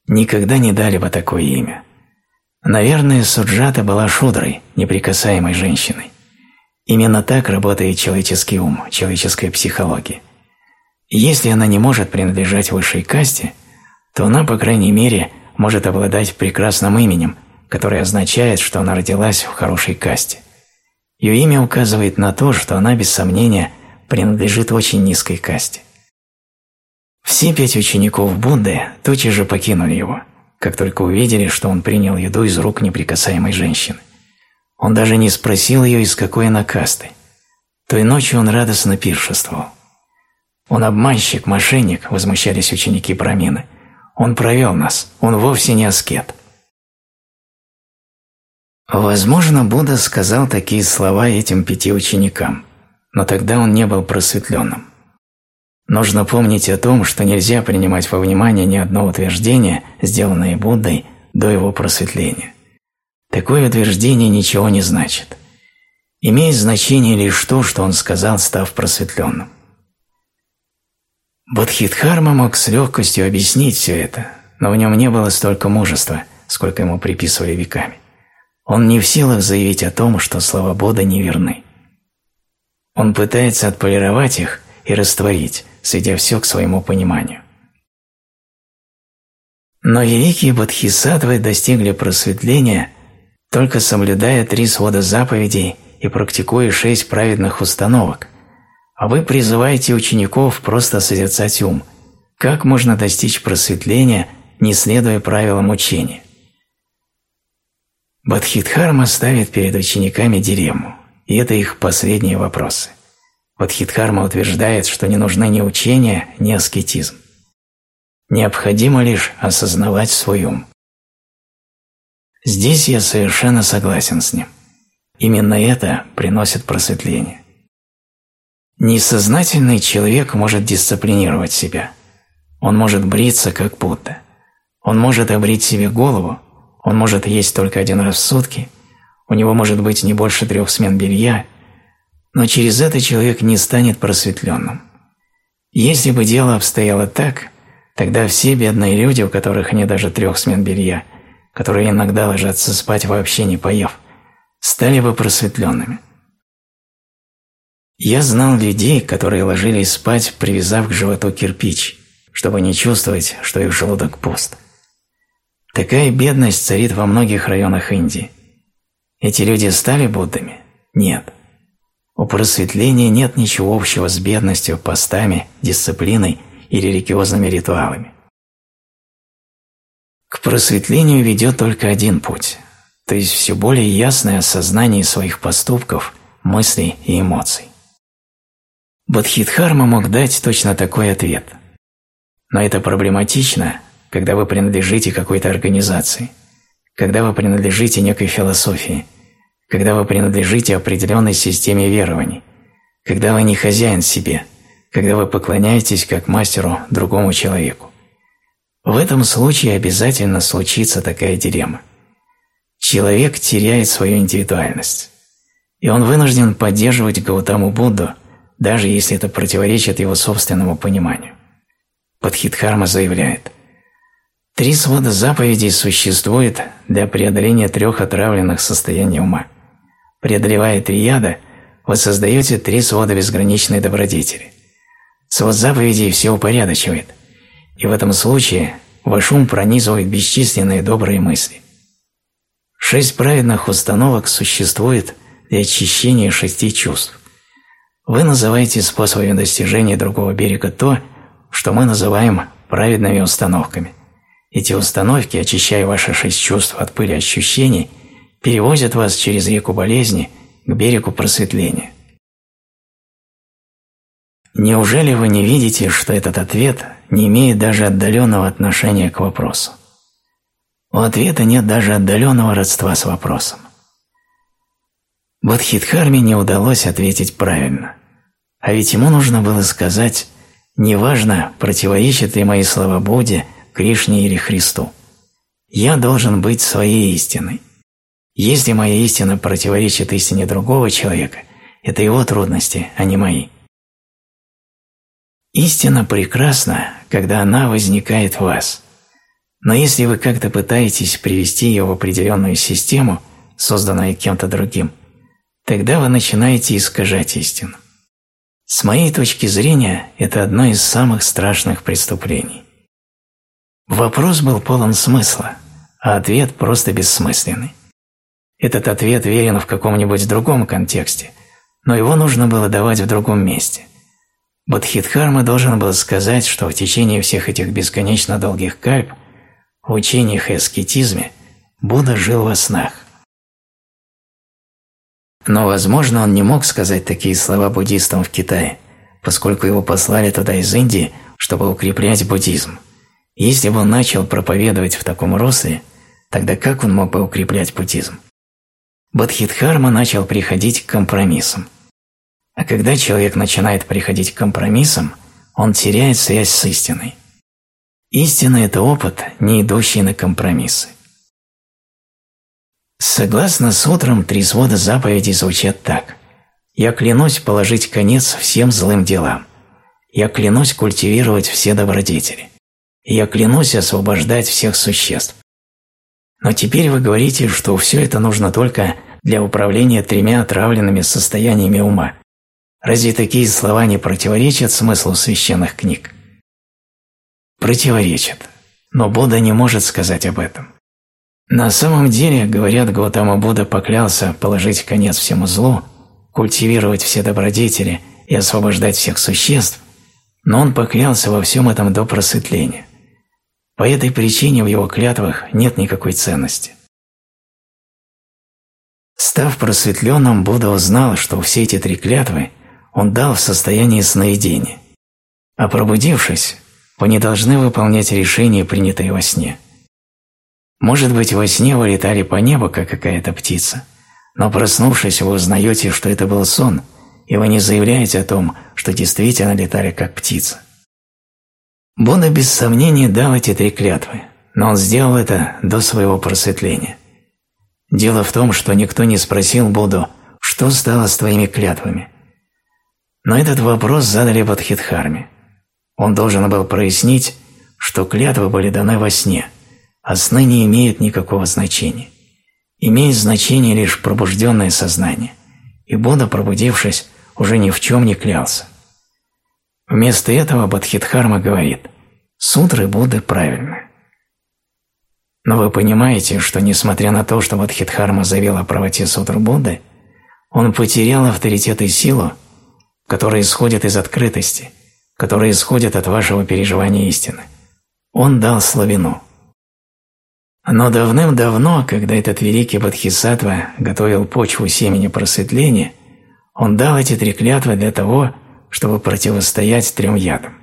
A: никогда не дали бы такое имя. Наверное, Суджата была шудрой, неприкасаемой женщиной. Именно так работает человеческий ум, человеческая психология. Если она не может принадлежать высшей касте, то она, по крайней мере, может обладать прекрасным именем, которое означает, что она родилась в хорошей касте. Ее имя указывает на то, что она, без сомнения, принадлежит очень низкой касте. Все пять учеников Будды тотчас же покинули его, как только увидели, что он принял еду из рук неприкасаемой женщины. Он даже не спросил ее, из какой она касты. Той ночью он радостно пиршествовал. «Он обманщик, мошенник», – возмущались ученики Брамины. «Он провел нас, он вовсе не аскет». Возможно, Будда сказал такие слова этим пяти ученикам, но тогда он не был просветленным. Нужно помнить о том, что нельзя принимать во внимание ни одно утверждение, сделанное Буддой до его просветления. Такое утверждение ничего не значит. Имеет значение лишь то, что он сказал, став просветленным. Бодхидхарма мог с легкостью объяснить все это, но в нем не было столько мужества, сколько ему приписывали веками. Он не в силах заявить о том, что слова Будды неверны. Он пытается отполировать их и растворить, сведя все к своему пониманию. Но великие бодхисаттвы достигли просветления, только соблюдая три свода заповедей и практикуя шесть праведных установок, а вы призываете учеников просто созерцать ум. Как можно достичь просветления, не следуя правилам учения? Бадхидхарма ставит перед учениками дилемму, и это их последние вопросы. Бадхидхарма утверждает, что не нужны ни учения, ни аскетизм. Необходимо лишь осознавать свой ум. Здесь я совершенно согласен с ним. Именно это приносит просветление. Несознательный человек может дисциплинировать себя. Он может бриться, как Будда. Он может обрить себе голову, он может есть только один раз в сутки, у него может быть не больше трех смен белья, но через это человек не станет просветленным. Если бы дело обстояло так, тогда все бедные люди, у которых нет даже трех смен белья, которые иногда ложатся спать вообще не поев, стали бы просветленными. Я знал людей, которые ложились спать, привязав к животу кирпич, чтобы не чувствовать, что их желудок пуст. Такая бедность царит во многих районах Индии. Эти люди стали Буддами? Нет. У просветления нет ничего общего с бедностью, постами, дисциплиной и религиозными ритуалами. К просветлению ведет только один путь, то есть все более ясное осознание своих поступков, мыслей и эмоций. Бодхидхарма мог дать точно такой ответ. Но это проблематично, когда вы принадлежите какой-то организации, когда вы принадлежите некой философии, когда вы принадлежите определенной системе верований, когда вы не хозяин себе, когда вы поклоняетесь как мастеру другому человеку. В этом случае обязательно случится такая дилемма. Человек теряет свою индивидуальность, и он вынужден поддерживать Гаутаму Будду, даже если это противоречит его собственному пониманию. Падхидхарма заявляет – Три свода заповедей существует для преодоления трех отравленных состояний ума. Преодолевая три яда, вы создаете три свода безграничной добродетели. Свод заповедей все упорядочивает, и в этом случае ваш ум пронизывает бесчисленные добрые мысли. Шесть праведных установок существует для очищения шести чувств. Вы называете способами достижения другого берега то, что мы называем праведными установками. Эти установки, очищая ваши шесть чувств от пыли ощущений, перевозят вас через реку болезни к берегу просветления. Неужели вы не видите, что этот ответ не имеет даже отдаленного отношения к вопросу? У ответа нет даже отдаленного родства с вопросом. Бодхидхарме не удалось ответить правильно, а ведь ему нужно было сказать «неважно, противоречат ли мои слова Будде Кришне или Христу. Я должен быть своей истиной. Если моя истина противоречит истине другого человека, это его трудности, а не мои. Истина прекрасна, когда она возникает в вас. Но если вы как-то пытаетесь привести ее в определенную систему, созданную кем-то другим, тогда вы начинаете искажать истину. С моей точки зрения, это одно из самых страшных преступлений. Вопрос был полон смысла, а ответ просто бессмысленный. Этот ответ верен в каком-нибудь другом контексте, но его нужно было давать в другом месте. Бодхидхарма должен был сказать, что в течение всех этих бесконечно долгих кальп в учениях и аскетизме Будда жил во снах. Но, возможно, он не мог сказать такие слова буддистам в Китае, поскольку его послали туда из Индии, чтобы укреплять буддизм. Если бы он начал проповедовать в таком русле, тогда как он мог бы укреплять буддизм? Бодхидхарма начал приходить к компромиссам. А когда человек начинает приходить к компромиссам, он теряет связь с истиной. Истина – это опыт, не идущий на компромиссы. Согласно сутрам, три свода заповедей звучат так. «Я клянусь положить конец всем злым делам. Я клянусь культивировать все добродетели. Я клянусь освобождать всех существ. Но теперь вы говорите, что все это нужно только для управления тремя отравленными состояниями ума. Разве такие слова не противоречат смыслу священных книг? Противоречат. Но Будда не может сказать об этом. На самом деле, говорят, Гаутама Будда поклялся положить конец всему злу, культивировать все добродетели и освобождать всех существ, но он поклялся во всем этом до просветления. По этой причине в его клятвах нет никакой ценности. Став просветленным, Будда узнал, что все эти три клятвы он дал в состоянии сновидения, а пробудившись, вы не должны выполнять решения, принятые во сне – может быть, во сне вы летали по небу, как какая-то птица, но проснувшись, вы узнаете, что это был сон, и вы не заявляете о том, что действительно летали как птица. Будда без сомнения дал эти три клятвы, но он сделал это до своего просветления. Дело в том, что никто не спросил Будду, что стало с твоими клятвами. Но этот вопрос задали Бодхидхарме. Он должен был прояснить, что клятвы были даны во сне – а сны не имеют никакого значения. Имеет значение лишь пробужденное сознание, и Будда, пробудившись, уже ни в чем не клялся. Вместо этого Бадхидхарма говорит «Сутры Будды правильны». Но вы понимаете, что несмотря на то, что Бадхидхарма заявил о правоте сутр Будды, он потерял авторитет и силу, которые исходят из открытости, которые исходят от вашего переживания истины. Он дал слабину – но давным-давно, когда этот великий Бодхисаттва готовил почву семени просветления, он дал эти три клятвы для того, чтобы противостоять трем ядам.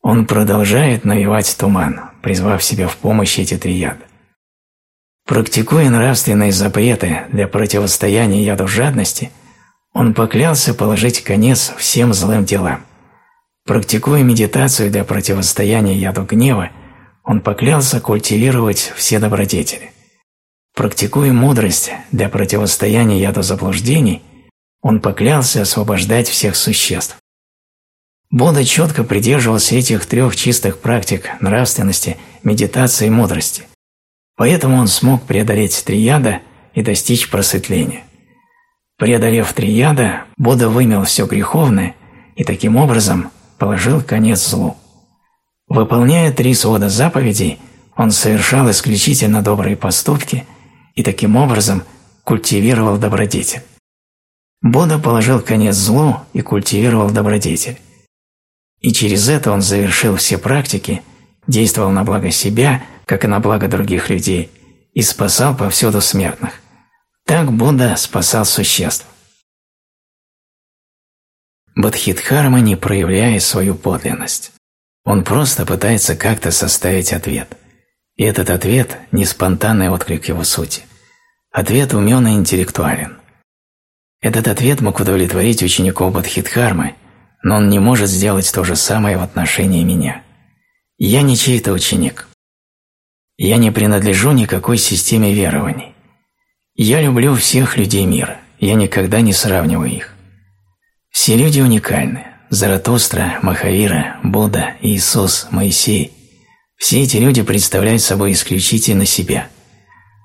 A: Он продолжает навевать туман, призвав себе в помощь эти три яда. Практикуя нравственные запреты для противостояния яду жадности, он поклялся положить конец всем злым делам. Практикуя медитацию для противостояния яду гнева – он поклялся культивировать все добродетели. Практикуя мудрость для противостояния яду заблуждений, он поклялся освобождать всех существ. Будда четко придерживался этих трех чистых практик нравственности, медитации и мудрости, поэтому он смог преодолеть три яда и достичь просветления. Преодолев три яда, Будда вымел все греховное и таким образом положил конец злу. Выполняя три свода заповедей, он совершал исключительно добрые поступки и таким образом культивировал добродетель. Будда положил конец злу и культивировал добродетель. И через это он завершил все практики, действовал на благо себя, как и на благо других людей, и спасал повсюду смертных. Так Будда спасал существ. Бодхидхарма не проявляет свою подлинность. Он просто пытается как-то составить ответ. И этот ответ – не спонтанный отклик его сути. Ответ умен и интеллектуален. Этот ответ мог удовлетворить учеников Бадхидхармы, но он не может сделать то же самое в отношении меня. Я не чей-то ученик. Я не принадлежу никакой системе верований. Я люблю всех людей мира, я никогда не сравниваю их. Все люди уникальны, Заратустра, Махавира, Будда, Иисус, Моисей – все эти люди представляют собой исключительно себя.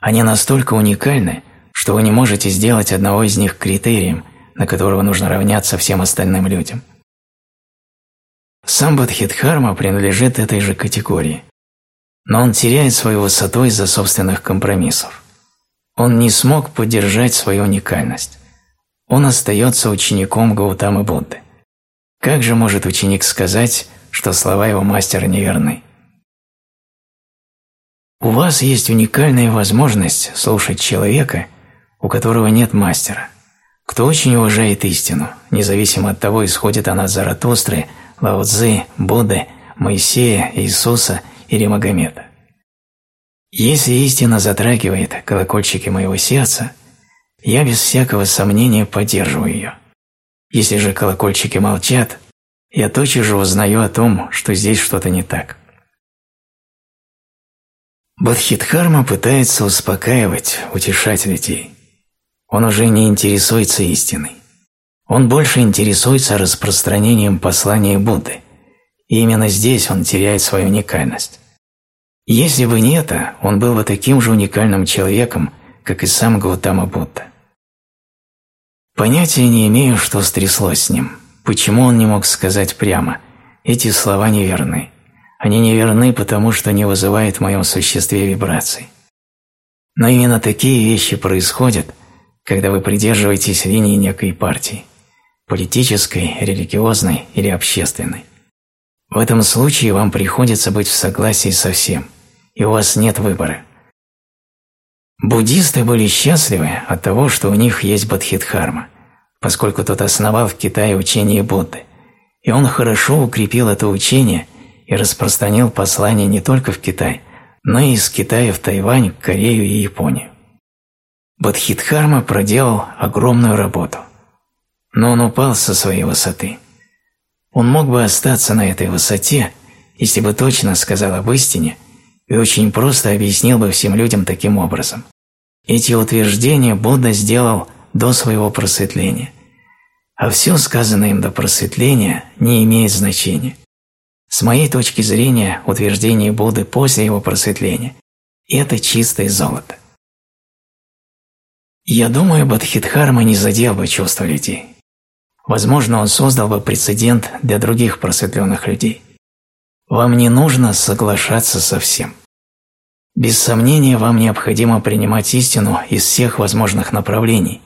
A: Они настолько уникальны, что вы не можете сделать одного из них критерием, на которого нужно равняться всем остальным людям. Сам Бадхидхарма принадлежит этой же категории, но он теряет свою высоту из-за собственных компромиссов. Он не смог поддержать свою уникальность. Он остается учеником Гаутамы Будды. Как же может ученик сказать, что слова его мастера неверны? У вас есть уникальная возможность слушать человека, у которого нет мастера, кто очень уважает истину, независимо от того, исходит она от Заратустры, Лао Цзы, Будды, Моисея, Иисуса или Магомеда. Если истина затрагивает колокольчики моего сердца, я без всякого сомнения поддерживаю ее. Если же колокольчики молчат, я тотчас же узнаю о том, что здесь что-то не так. Бодхидхарма пытается успокаивать, утешать людей. Он уже не интересуется истиной. Он больше интересуется распространением послания Будды. И именно здесь он теряет свою уникальность. Если бы не это, он был бы таким же уникальным человеком, как и сам Гаутама Будда. Понятия не имею, что стряслось с ним, почему он не мог сказать прямо «эти слова неверны». Они неверны, потому что не вызывают в моем существе вибраций. Но именно такие вещи происходят, когда вы придерживаетесь линии некой партии – политической, религиозной или общественной. В этом случае вам приходится быть в согласии со всем, и у вас нет выбора. Буддисты были счастливы от того, что у них есть Бодхидхарма, поскольку тот основал в Китае учение Будды, и он хорошо укрепил это учение и распространил послание не только в Китай, но и из Китая в Тайвань, Корею и Японию. Бодхидхарма проделал огромную работу, но он упал со своей высоты. Он мог бы остаться на этой высоте, если бы точно сказал об истине – и очень просто объяснил бы всем людям таким образом. Эти утверждения Будда сделал до своего просветления, а все сказанное им до просветления не имеет значения. С моей точки зрения, утверждение Будды после его просветления – это чистое золото. Я думаю, Бадхидхарма не задел бы чувства людей. Возможно, он создал бы прецедент для других просветленных людей. Вам не нужно соглашаться со всем. Без сомнения, вам необходимо принимать истину из всех возможных направлений.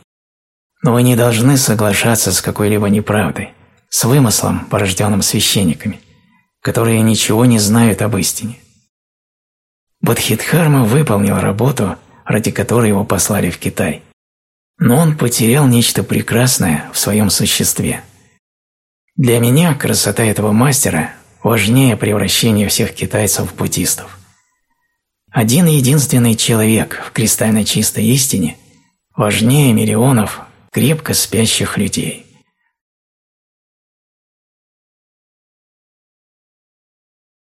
A: Но вы не должны соглашаться с какой-либо неправдой, с вымыслом, порожденным священниками, которые ничего не знают об истине. Бодхидхарма выполнил работу, ради которой его послали в Китай. Но он потерял нечто прекрасное в своем существе. Для меня красота этого мастера важнее превращения всех китайцев в буддистов. Один единственный человек в кристально чистой истине важнее миллионов крепко спящих людей.